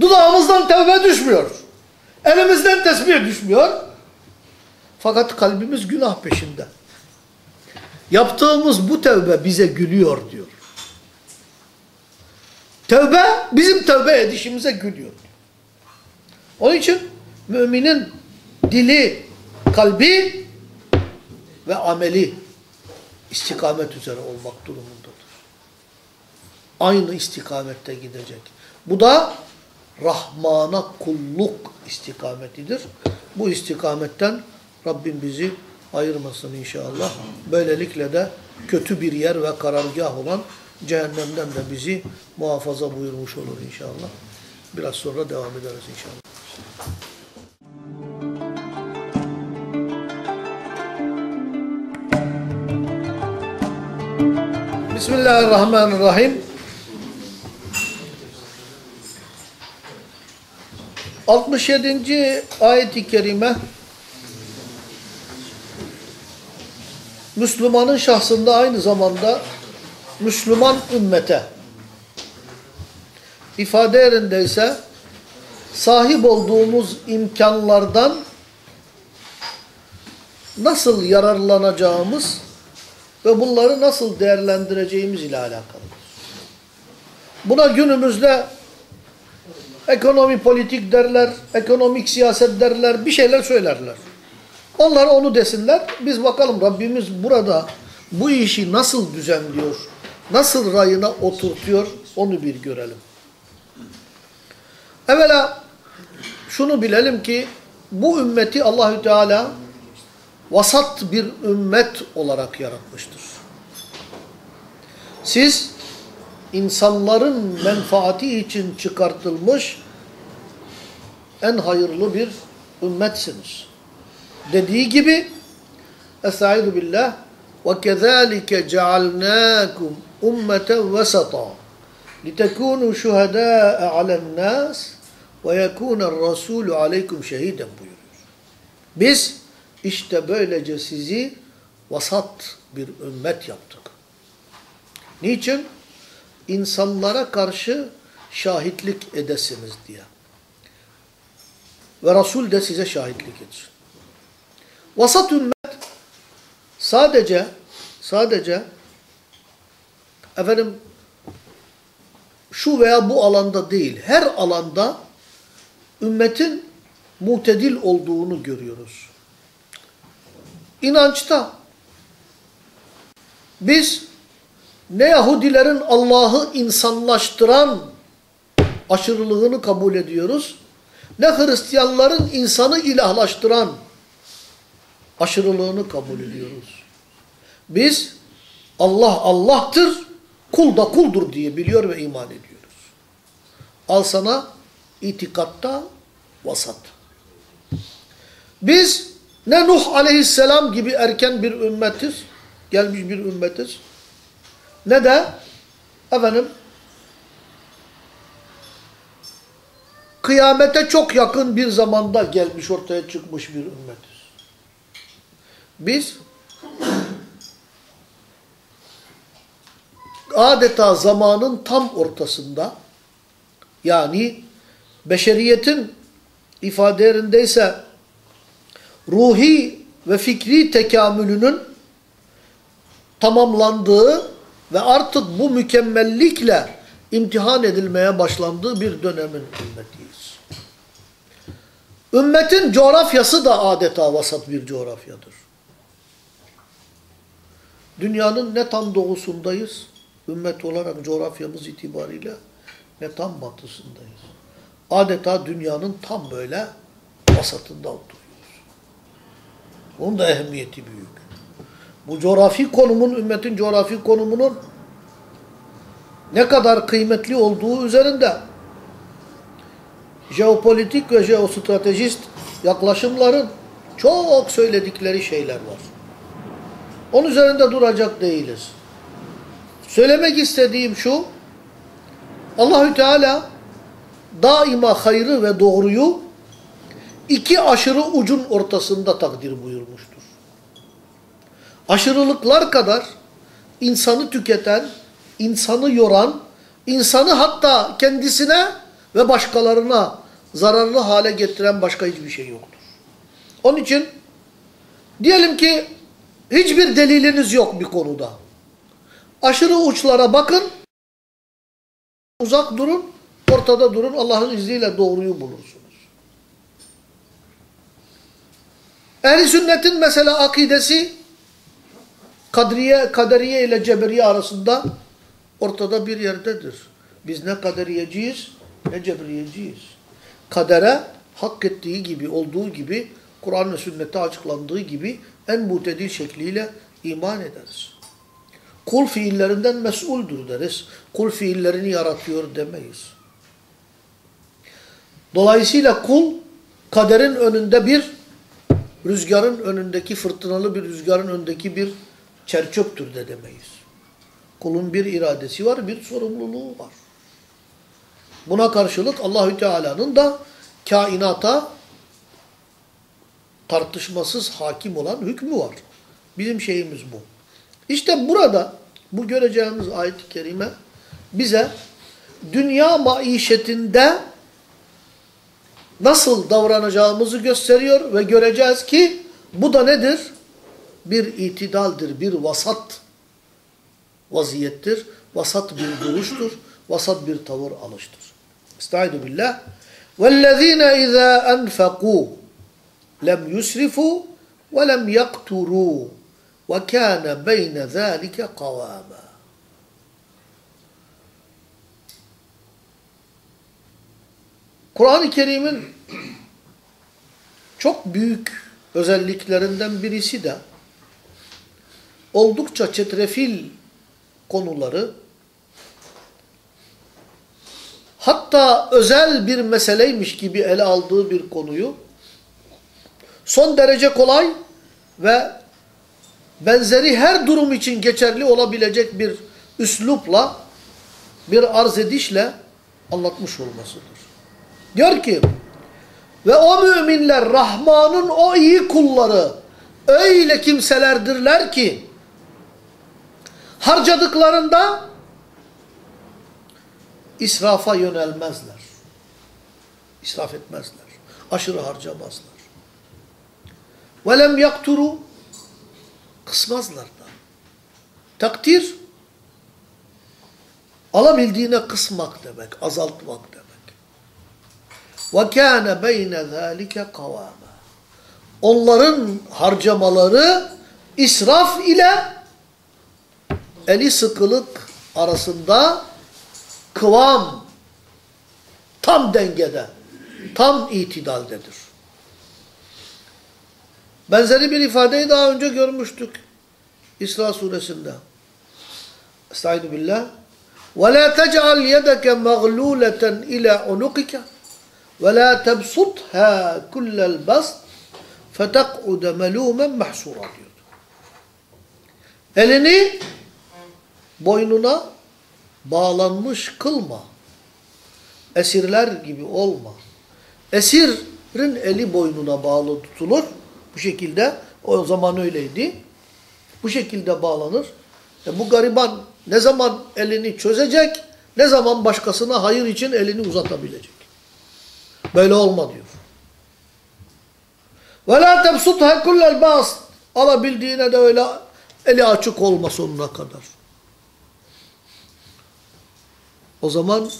Dudağımızdan tevbe düşmüyor. Elimizden tesbih düşmüyor. Fakat kalbimiz günah peşinde. Yaptığımız bu tevbe bize gülüyor diyor. Tevbe bizim tevbe edişimize gülüyor. Onun için müminin dili, kalbi ve ameli istikamet üzere olmak durumundadır. Aynı istikamette gidecek. Bu da Rahman'a kulluk istikametidir. Bu istikametten Rabbim bizi ayırmasın inşallah. Böylelikle de kötü bir yer ve karargah olan cehennemden de bizi muhafaza buyurmuş olur inşallah. Biraz sonra devam ederiz inşallah. Bismillahirrahmanirrahim. 67. ayet-i kerime Müslümanın şahsında aynı zamanda Müslüman ümmete ifade yerinde ise sahip olduğumuz imkanlardan nasıl yararlanacağımız ve bunları nasıl değerlendireceğimiz ile alakalıdır. Buna günümüzde ekonomi politik derler, ekonomik siyaset derler, bir şeyler söylerler. Onlar onu desinler. Biz bakalım Rabbimiz burada bu işi nasıl düzenliyor, nasıl rayına oturtuyor onu bir görelim. Evvela şunu bilelim ki bu ümmeti Allahü Teala vasat bir ümmet olarak yaratmıştır. Siz insanların menfaati için çıkartılmış en hayırlı bir ümmetsiniz. Dediği gibi Estaizu billah وَكَذَٰلِكَ جَعَلْنَاكُمْ اُمَّةً وَسَطًا لِتَكُونُوا شُهَدَاءَ عَلَى النَّاسِ ve yekûner rasûlü aleykum şehiden buyuruyor. Biz işte böylece sizi vasat bir ümmet yaptık. Niçin? İnsanlara karşı şahitlik edesiniz diye. Ve Resul de size şahitlik etsin. Vasat ümmet sadece sadece efendim şu veya bu alanda değil, her alanda ümmetin mutedil olduğunu görüyoruz. İnançta biz ne Yahudilerin Allah'ı insanlaştıran aşırılığını kabul ediyoruz, ne Hristiyanların insanı ilahlaştıran aşırılığını kabul ediyoruz. Biz Allah Allah'tır, kul da kuldur diye biliyor ve iman ediyoruz. Al sana itikatta vasat. Biz ne Nuh aleyhisselam gibi erken bir ümmetiz, gelmiş bir ümmetiz, ne de efendim kıyamete çok yakın bir zamanda gelmiş ortaya çıkmış bir ümmetiz. Biz adeta zamanın tam ortasında yani beşeriyetin ifadelerindeyse ruhi ve fikri tekamülünün tamamlandığı ve artık bu mükemmellikle imtihan edilmeye başlandığı bir dönemin ümmetiyiz. Ümmetin coğrafyası da adeta vasat bir coğrafyadır. Dünyanın ne tam doğusundayız, ümmet olarak coğrafyamız itibariyle, ne tam batısındayız. Adeta dünyanın tam böyle vasatında oturuyoruz. Onun da ehemmiyeti büyük. Bu coğrafi konumun, ümmetin coğrafi konumunun ne kadar kıymetli olduğu üzerinde jeopolitik ve jeostratejist yaklaşımların çok söyledikleri şeyler var. Onun üzerinde duracak değiliz. Söylemek istediğim şu, Allahü Teala daima hayrı ve doğruyu iki aşırı ucun ortasında takdir buyurmuştur. Aşırılıklar kadar insanı tüketen, insanı yoran, insanı hatta kendisine ve başkalarına zararlı hale getiren başka hiçbir şey yoktur. Onun için diyelim ki hiçbir deliliniz yok bir konuda. Aşırı uçlara bakın, uzak durun, ortada durun. Allah'ın izniyle doğruyu bulursunuz. Ehli sünnetin mesela akidesi kadriye, kaderiye ile ceberiye arasında ortada bir yerdedir. Biz ne kaderiyeciyiz ne cebriyeciyiz. Kadere hak ettiği gibi, olduğu gibi, Kur'an ve sünnette açıklandığı gibi en mutedil şekliyle iman ederiz. Kul fiillerinden mesuldür deriz. Kul fiillerini yaratıyor demeyiz. Dolayısıyla kul kaderin önünde bir rüzgarın önündeki fırtınalı bir rüzgarın önündeki bir çerçöptür de demeyiz. Kulun bir iradesi var, bir sorumluluğu var. Buna karşılık Allahü Teala'nın da kainata tartışmasız hakim olan hükmü var. Bizim şeyimiz bu. İşte burada bu göreceğimiz ayet-i kerime bize dünya maişetinde nasıl davranacağımızı gösteriyor ve göreceğiz ki bu da nedir? Bir itidaldir, bir vasat vaziyettir, vasat bir duruştur, vasat bir tavır alıştır. Estaizu billah. وَالَّذ۪ينَ اِذَا أَنْفَقُوا لَمْ يُسْرِفُوا وَلَمْ يَقْتُرُوا وَكَانَ بَيْنَ ذَٰلِكَ قَوَامًا Kur'an-ı Kerim'in çok büyük özelliklerinden birisi de oldukça çetrefil konuları hatta özel bir meseleymiş gibi ele aldığı bir konuyu son derece kolay ve benzeri her durum için geçerli olabilecek bir üslupla, bir arz edişle anlatmış olmasıdır. Diyor ki, ve o müminler Rahman'ın o iyi kulları öyle kimselerdirler ki, harcadıklarında israfa yönelmezler. İsraf etmezler. Aşırı harcamazlar. وَلَمْ yakturu Kısmazlar da. Takdir, alabildiğine kısmak demek, azaltmak demek. وَكَانَ بَيْنَ ذَٰلِكَ قَوَامًا Onların harcamaları israf ile eli sıkılık arasında kıvam tam dengede, tam itidaldedir. Benzeri bir ifadeyi daha önce görmüştük. İsra suresinde. Estaizu billah. وَلَا تَجْعَلْ يَدَكَ مَغْلُولَةً اِلَى عُنُقِكَ ve la tebsutha kullel bast fetek'ude melûmen mahsura diyordu. Elini boynuna bağlanmış kılma. Esirler gibi olma. Esirin eli boynuna bağlı tutulur. Bu şekilde o zaman öyleydi. Bu şekilde bağlanır. E bu gariban ne zaman elini çözecek, ne zaman başkasına hayır için elini uzatabilecek. Böyle olma diyor. Ve la tebsutha kullel bast. Alabildiğine de öyle eli açık olma sonuna kadar. O zaman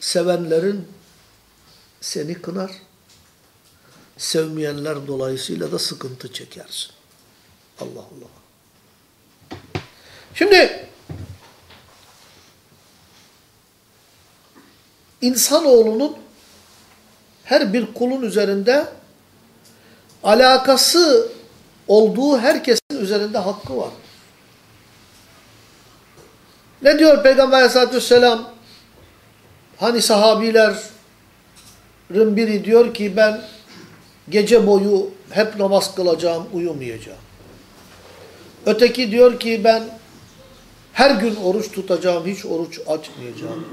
sevenlerin seni kınar. Sevmeyenler dolayısıyla da sıkıntı çekersin. Allah Allah. Şimdi insanoğlunun her bir kulun üzerinde alakası olduğu herkesin üzerinde hakkı var. Ne diyor Peygamber aleyhissalatü vesselam? Hani sahabilerin biri diyor ki ben gece boyu hep namaz kılacağım, uyumayacağım. Öteki diyor ki ben Her gün oruç tutacağım, hiç oruç açmayacağım.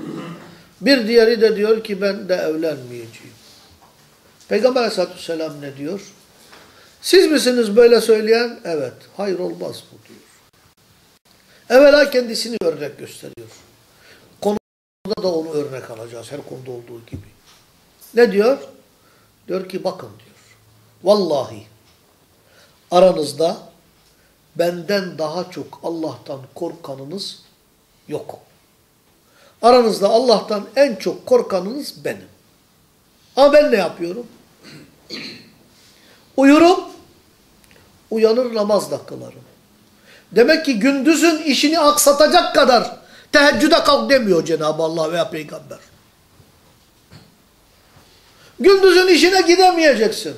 Bir diğeri de diyor ki ben de evlenmeyeceğim. Peygamber aleyhissalatü vesselam ne diyor? Siz misiniz böyle söyleyen? Evet. Hayır olmaz bu diyor. Evvela kendisini örnek gösteriyor. Konuda da onu örnek alacağız her konuda olduğu gibi. Ne diyor? Diyor ki bakın diyor. Vallahi aranızda benden daha çok Allah'tan korkanınız yok. Aranızda Allah'tan en çok korkanınız benim. Ama ben ne yapıyorum? Uyurum, uyanır namaz da kılarım. Demek ki gündüzün işini aksatacak kadar teheccüde kalk demiyor Cenab-ı Allah veya Peygamber. Gündüzün işine gidemeyeceksin.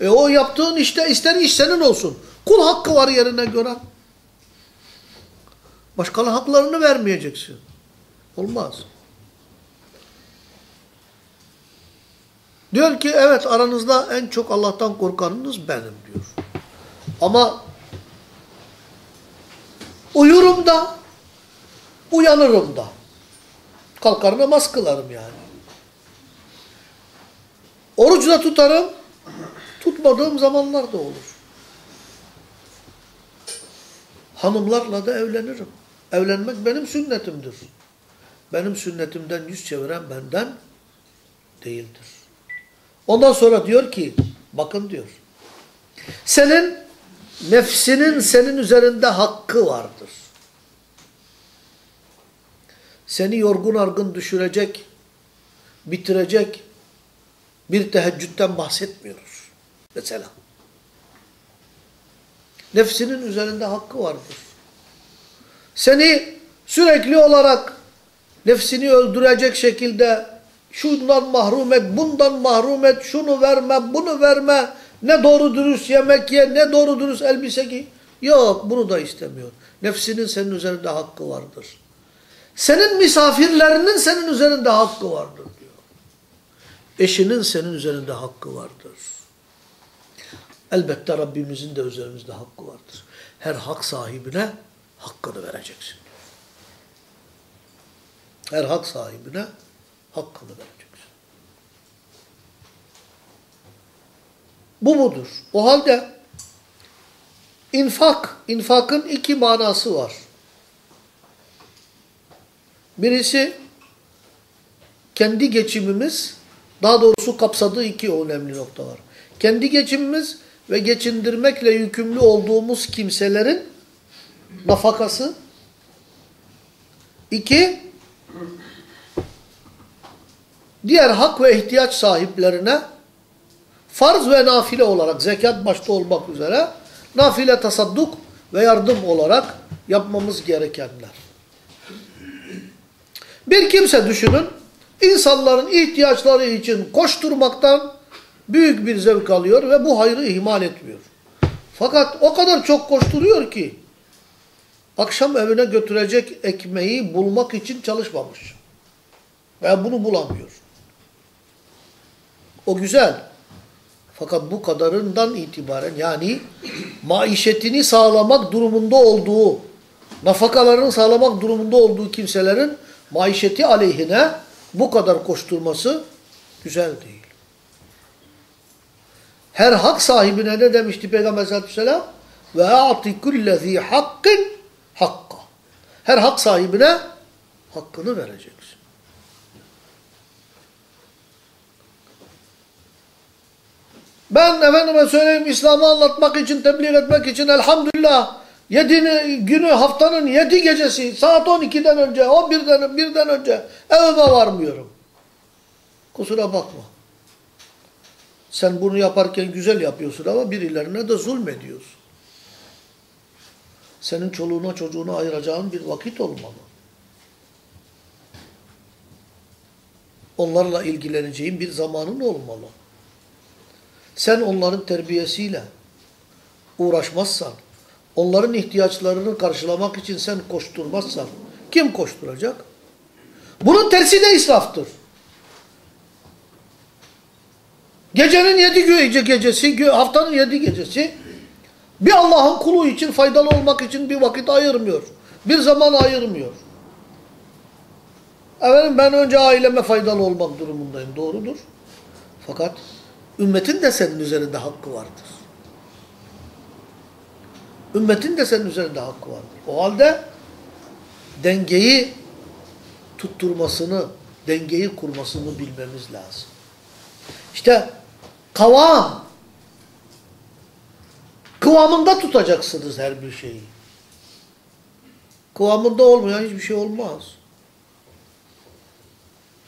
E o yaptığın işte ister iş senin olsun. Kul hakkı var yerine göre. Başkaları haklarını vermeyeceksin. Olmaz. Diyor ki evet aranızda en çok Allah'tan korkanınız benim diyor. Ama uyurum da uyanırım da. Kalkar namaz kılarım yani. Oruç da tutarım. Tutmadığım zamanlar da olur. Hanımlarla da evlenirim. Evlenmek benim sünnetimdir. Benim sünnetimden yüz çeviren benden değildir. Ondan sonra diyor ki, bakın diyor. Senin nefsinin senin üzerinde hakkı vardır. Seni yorgun argın düşürecek, bitirecek bir teheccüden bahsetmiyoruz. Mesela. Nefsinin üzerinde hakkı vardır. Seni sürekli olarak nefsini öldürecek şekilde şundan mahrum et, bundan mahrum et, şunu verme, bunu verme, ne doğru dürüst yemek ye, ne doğru dürüst elbise giy. Yok, bunu da istemiyor. Nefsinin senin üzerinde hakkı vardır. Senin misafirlerinin senin üzerinde hakkı vardır diyor. Eşinin senin üzerinde hakkı vardır. Elbette Rabbimizin de üzerimizde hakkı vardır. Her hak sahibine hakkını vereceksin. Her hak sahibine hakkını vereceksin. Bu budur. O halde infak, infakın iki manası var. Birisi kendi geçimimiz, daha doğrusu kapsadığı iki önemli nokta var. Kendi geçimimiz ve geçindirmekle yükümlü olduğumuz kimselerin nafakası. İki, diğer hak ve ihtiyaç sahiplerine farz ve nafile olarak zekat başta olmak üzere nafile tasadduk ve yardım olarak yapmamız gerekenler. Bir kimse düşünün, insanların ihtiyaçları için koşturmaktan büyük bir zevk alıyor ve bu hayrı ihmal etmiyor. Fakat o kadar çok koşturuyor ki akşam evine götürecek ekmeği bulmak için çalışmamış. Veya bunu bulamıyor. O güzel. Fakat bu kadarından itibaren yani maişetini sağlamak durumunda olduğu, nafakalarını sağlamak durumunda olduğu kimselerin maişeti aleyhine bu kadar koşturması güzel değil. Her hak sahibine ne demişti Peygamber aleyhissalatü vesselam? Ve a'ti kullezî hakkin. Her hak sahibine hakkını vereceksin. Ben efendime söyleyeyim İslam'ı anlatmak için, tebliğ etmek için elhamdülillah yedini, günü haftanın yedi gecesi saat 12'den önce, 11'den, birden önce evime varmıyorum. Kusura bakma. Sen bunu yaparken güzel yapıyorsun ama birilerine de zulmediyorsun. Senin çoluğuna çocuğuna ayıracağın bir vakit olmalı. Onlarla ilgileneceğin bir zamanın olmalı. Sen onların terbiyesiyle uğraşmazsan, onların ihtiyaçlarını karşılamak için sen koşturmazsan, kim koşturacak? Bunun tersi de israftır. Gecenin yedi gece gecesi, haftanın yedi gecesi bir Allah'ın kulu için faydalı olmak için bir vakit ayırmıyor. Bir zaman ayırmıyor. Efendim ben önce aileme faydalı olmak durumundayım. Doğrudur. Fakat ümmetin de senin üzerinde hakkı vardır. Ümmetin de senin üzerinde hakkı vardır. O halde dengeyi tutturmasını, dengeyi kurmasını bilmemiz lazım. İşte kavam, kıvamında tutacaksınız her bir şeyi. Kıvamında olmayan hiçbir şey olmaz.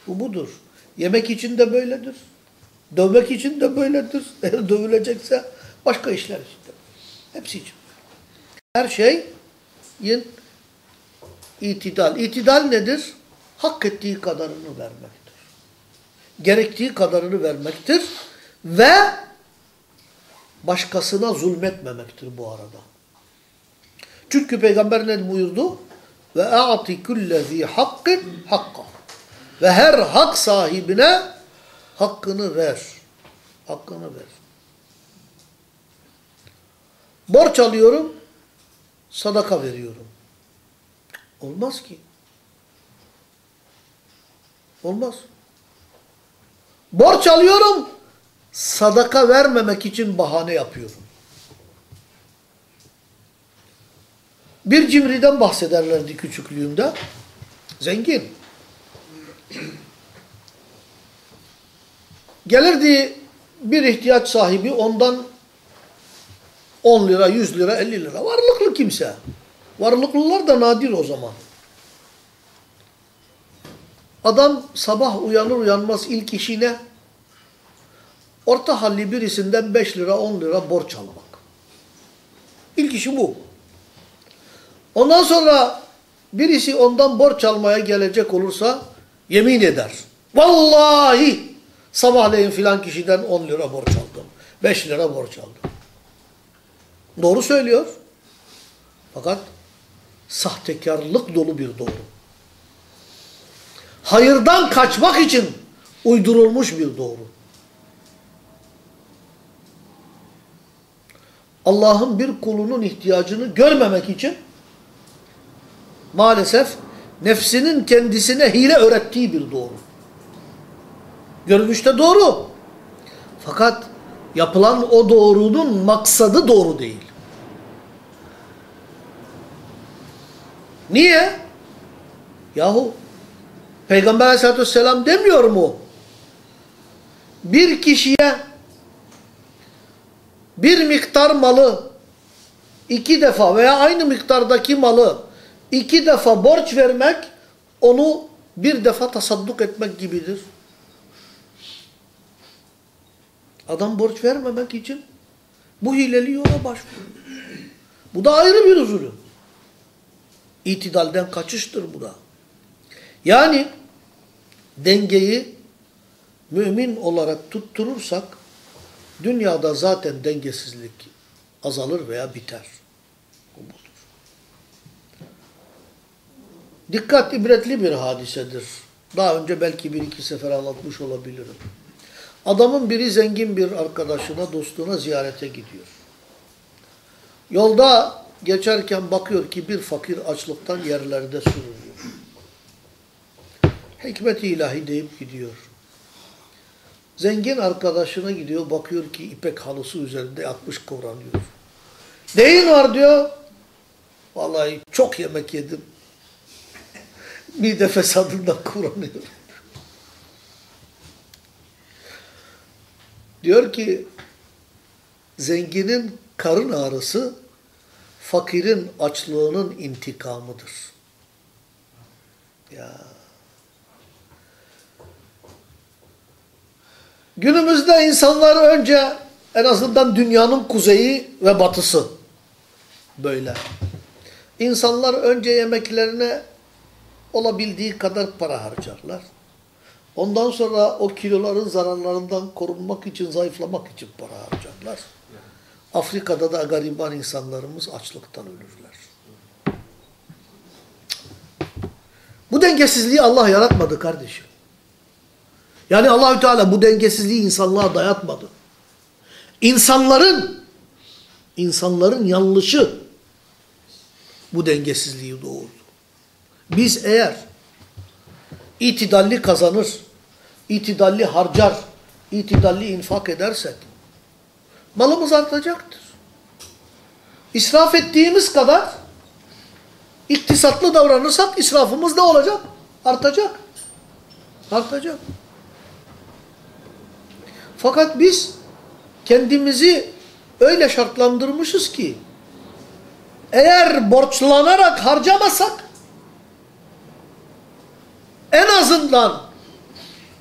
Bu budur. Yemek için de böyledir. Dövmek için de böyledir. Eğer dövülecekse başka işler için de. Hepsi için. Her şeyin itidal. İtidal nedir? Hak ettiği kadarını vermektir. Gerektiği kadarını vermektir. Ve başkasına zulmetmemektir bu arada. Çünkü peygamber ne buyurdu? Ve a'ti kullezî hakkin hakka. Ve her hak sahibine hakkını ver. Hakkını ver. Borç alıyorum, sadaka veriyorum. Olmaz ki. Olmaz. Borç alıyorum, sadaka vermemek için bahane yapıyorum. Bir cimriden bahsederlerdi küçüklüğümde. Zengin. Gelirdi bir ihtiyaç sahibi ondan 10 lira, 100 lira, 50 lira. Varlıklı kimse. Varlıklılar da nadir o zaman. Adam sabah uyanır uyanmaz ilk işi ne? Orta halli birisinden 5 lira, 10 lira borç almak. İlk işi bu. Ondan sonra birisi ondan borç almaya gelecek olursa yemin eder. Vallahi sabahleyin filan kişiden 10 lira borç aldım. 5 lira borç aldım. Doğru söylüyor. Fakat sahtekarlık dolu bir doğru. Hayırdan kaçmak için uydurulmuş bir doğru. Allah'ın bir kulunun ihtiyacını görmemek için maalesef nefsinin kendisine hile öğrettiği bir doğru. Görünüşte doğru. Fakat yapılan o doğrunun maksadı doğru değil. Niye? Yahu Peygamber aleyhissalatü vesselam demiyor mu? Bir kişiye bir miktar malı iki defa veya aynı miktardaki malı iki defa borç vermek onu bir defa tasadduk etmek gibidir. Adam borç vermemek için bu hileli yola başvuruyor. Bu da ayrı bir zulüm. İtidalden kaçıştır bu da. Yani dengeyi mümin olarak tutturursak dünyada zaten dengesizlik azalır veya biter. Bu. Dikkat ibretli bir hadisedir. Daha önce belki bir iki sefer anlatmış olabilirim. Adamın biri zengin bir arkadaşına, dostuna ziyarete gidiyor. Yolda geçerken bakıyor ki bir fakir açlıktan yerlerde sürünüyor. Hikmet-i ilahi deyip gidiyor. Zengin arkadaşına gidiyor, bakıyor ki ipek halısı üzerinde yatmış kıvranıyor. Neyin var diyor. Vallahi çok yemek yedim. Mide fesadından kıvranıyor. Diyor ki zenginin karın ağrısı fakirin açlığının intikamıdır. Ya. Günümüzde insanlar önce en azından dünyanın kuzeyi ve batısı böyle. İnsanlar önce yemeklerine olabildiği kadar para harcarlar. Ondan sonra o kiloların zararlarından korunmak için, zayıflamak için para harcarlar. Afrika'da da gariban insanlarımız açlıktan ölürler. Bu dengesizliği Allah yaratmadı kardeşim. Yani Allahü Teala bu dengesizliği insanlığa dayatmadı. İnsanların insanların yanlışı bu dengesizliği doğurdu. Biz eğer itidalli kazanır, itidalli harcar, itidalli infak edersek malımız artacaktır. İsraf ettiğimiz kadar iktisatlı davranırsak israfımız da olacak? Artacak. Artacak. Fakat biz kendimizi öyle şartlandırmışız ki eğer borçlanarak harcamasak en azından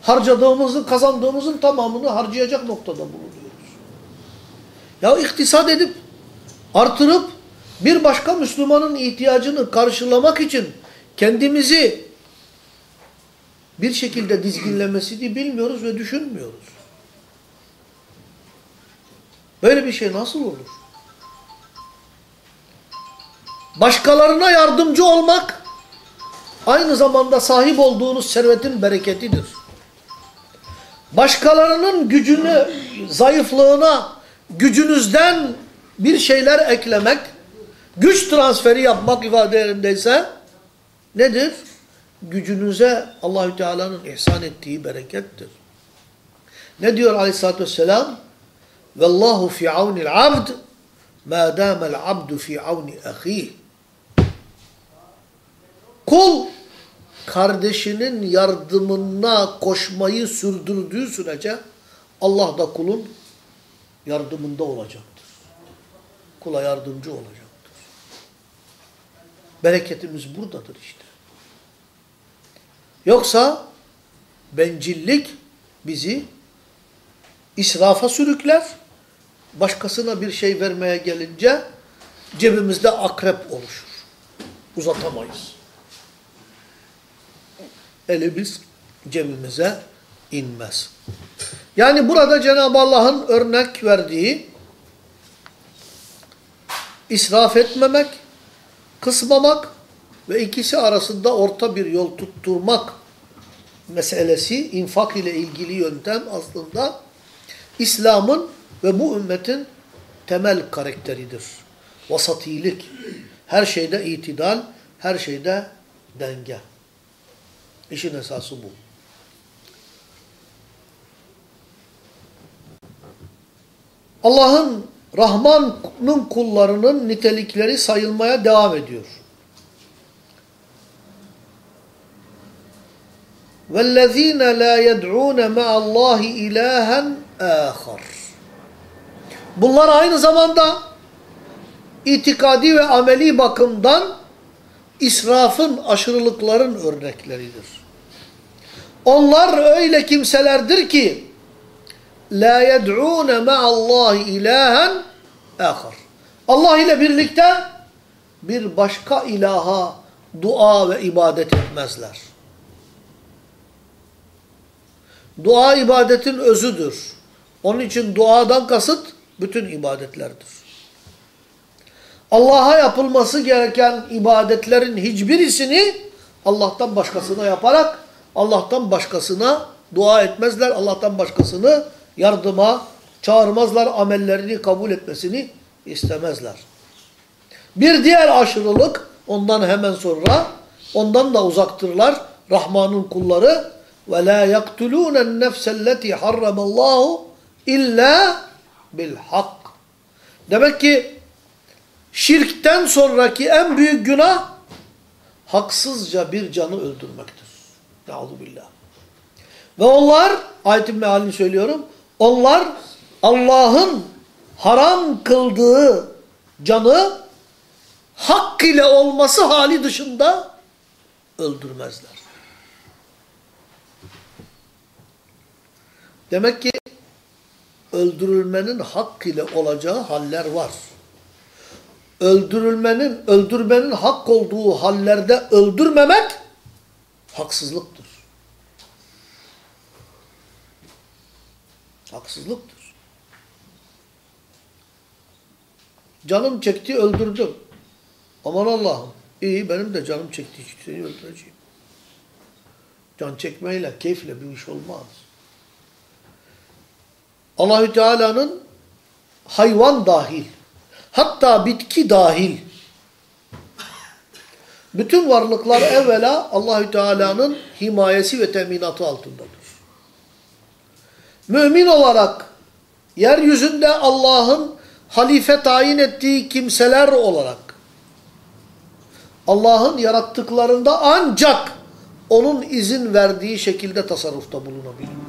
harcadığımızı, kazandığımızın tamamını harcayacak noktada bulunuyoruz. Ya iktisat edip, artırıp bir başka Müslümanın ihtiyacını karşılamak için kendimizi bir şekilde dizginlemesini bilmiyoruz ve düşünmüyoruz. Böyle bir şey nasıl olur? Başkalarına yardımcı olmak aynı zamanda sahip olduğunuz servetin bereketidir. Başkalarının gücünü, zayıflığına, gücünüzden bir şeyler eklemek, güç transferi yapmak ifadelerindeyse nedir? Gücünüze Allahü Teala'nın ihsan ettiği berekettir. Ne diyor Aleyhisselatü Vesselam? Vallahu fi avnil abd ma damel abdu fi avni ahih. Kul kardeşinin yardımına koşmayı sürdürdüğü sürece Allah da kulun yardımında olacaktır. Kula yardımcı olacaktır. Bereketimiz buradadır işte. Yoksa bencillik bizi israfa sürükler. Başkasına bir şey vermeye gelince cebimizde akrep oluşur. Uzatamayız. Elimiz cebimize inmez. Yani burada Cenab-ı Allah'ın örnek verdiği israf etmemek, kısmamak ve ikisi arasında orta bir yol tutturmak meselesi, infak ile ilgili yöntem aslında İslam'ın ve bu ümmetin temel karakteridir. Vasatilik. Her şeyde itidal, her şeyde denge. İşin esası bu. Allah'ın Rahman'ın kullarının nitelikleri sayılmaya devam ediyor. وَالَّذ۪ينَ لَا يَدْعُونَ مَعَ اللّٰهِ اِلَٰهًا آخَرٍ Bunlar aynı zamanda itikadi ve ameli bakımdan israfın, aşırılıkların örnekleridir. Onlar öyle kimselerdir ki la yed'ûne ma'allahi ilahen ahar. Allah ile birlikte bir başka ilaha dua ve ibadet etmezler. Dua ibadetin özüdür. Onun için duadan kasıt bütün ibadetlerdir. Allah'a yapılması gereken ibadetlerin hiçbirisini Allah'tan başkasına yaparak Allah'tan başkasına dua etmezler. Allah'tan başkasını yardıma çağırmazlar. Amellerini kabul etmesini istemezler. Bir diğer aşırılık ondan hemen sonra ondan da uzaktırlar. Rahman'ın kulları ve la yaktulûnen nefselleti harramallahu illa bil hak. Demek ki şirkten sonraki en büyük günah haksızca bir canı öldürmektir. Euzubillah. Ve onlar, ayetin mealini söylüyorum, onlar Allah'ın haram kıldığı canı hak ile olması hali dışında öldürmezler. Demek ki öldürülmenin hak ile olacağı haller var. Öldürülmenin, öldürmenin hak olduğu hallerde öldürmemek haksızlıktır. Haksızlıktır. Canım çekti öldürdüm. Aman Allah'ım. İyi benim de canım çekti. Seni öldüreceğim. Can çekmeyle, keyifle bir iş olmaz. Allahü Teala'nın hayvan dahil, hatta bitki dahil Bütün varlıklar evvela Allahü Teala'nın himayesi ve teminatı altındadır. Mümin olarak yeryüzünde Allah'ın halife tayin ettiği kimseler olarak Allah'ın yarattıklarında ancak onun izin verdiği şekilde tasarrufta bulunabiliriz.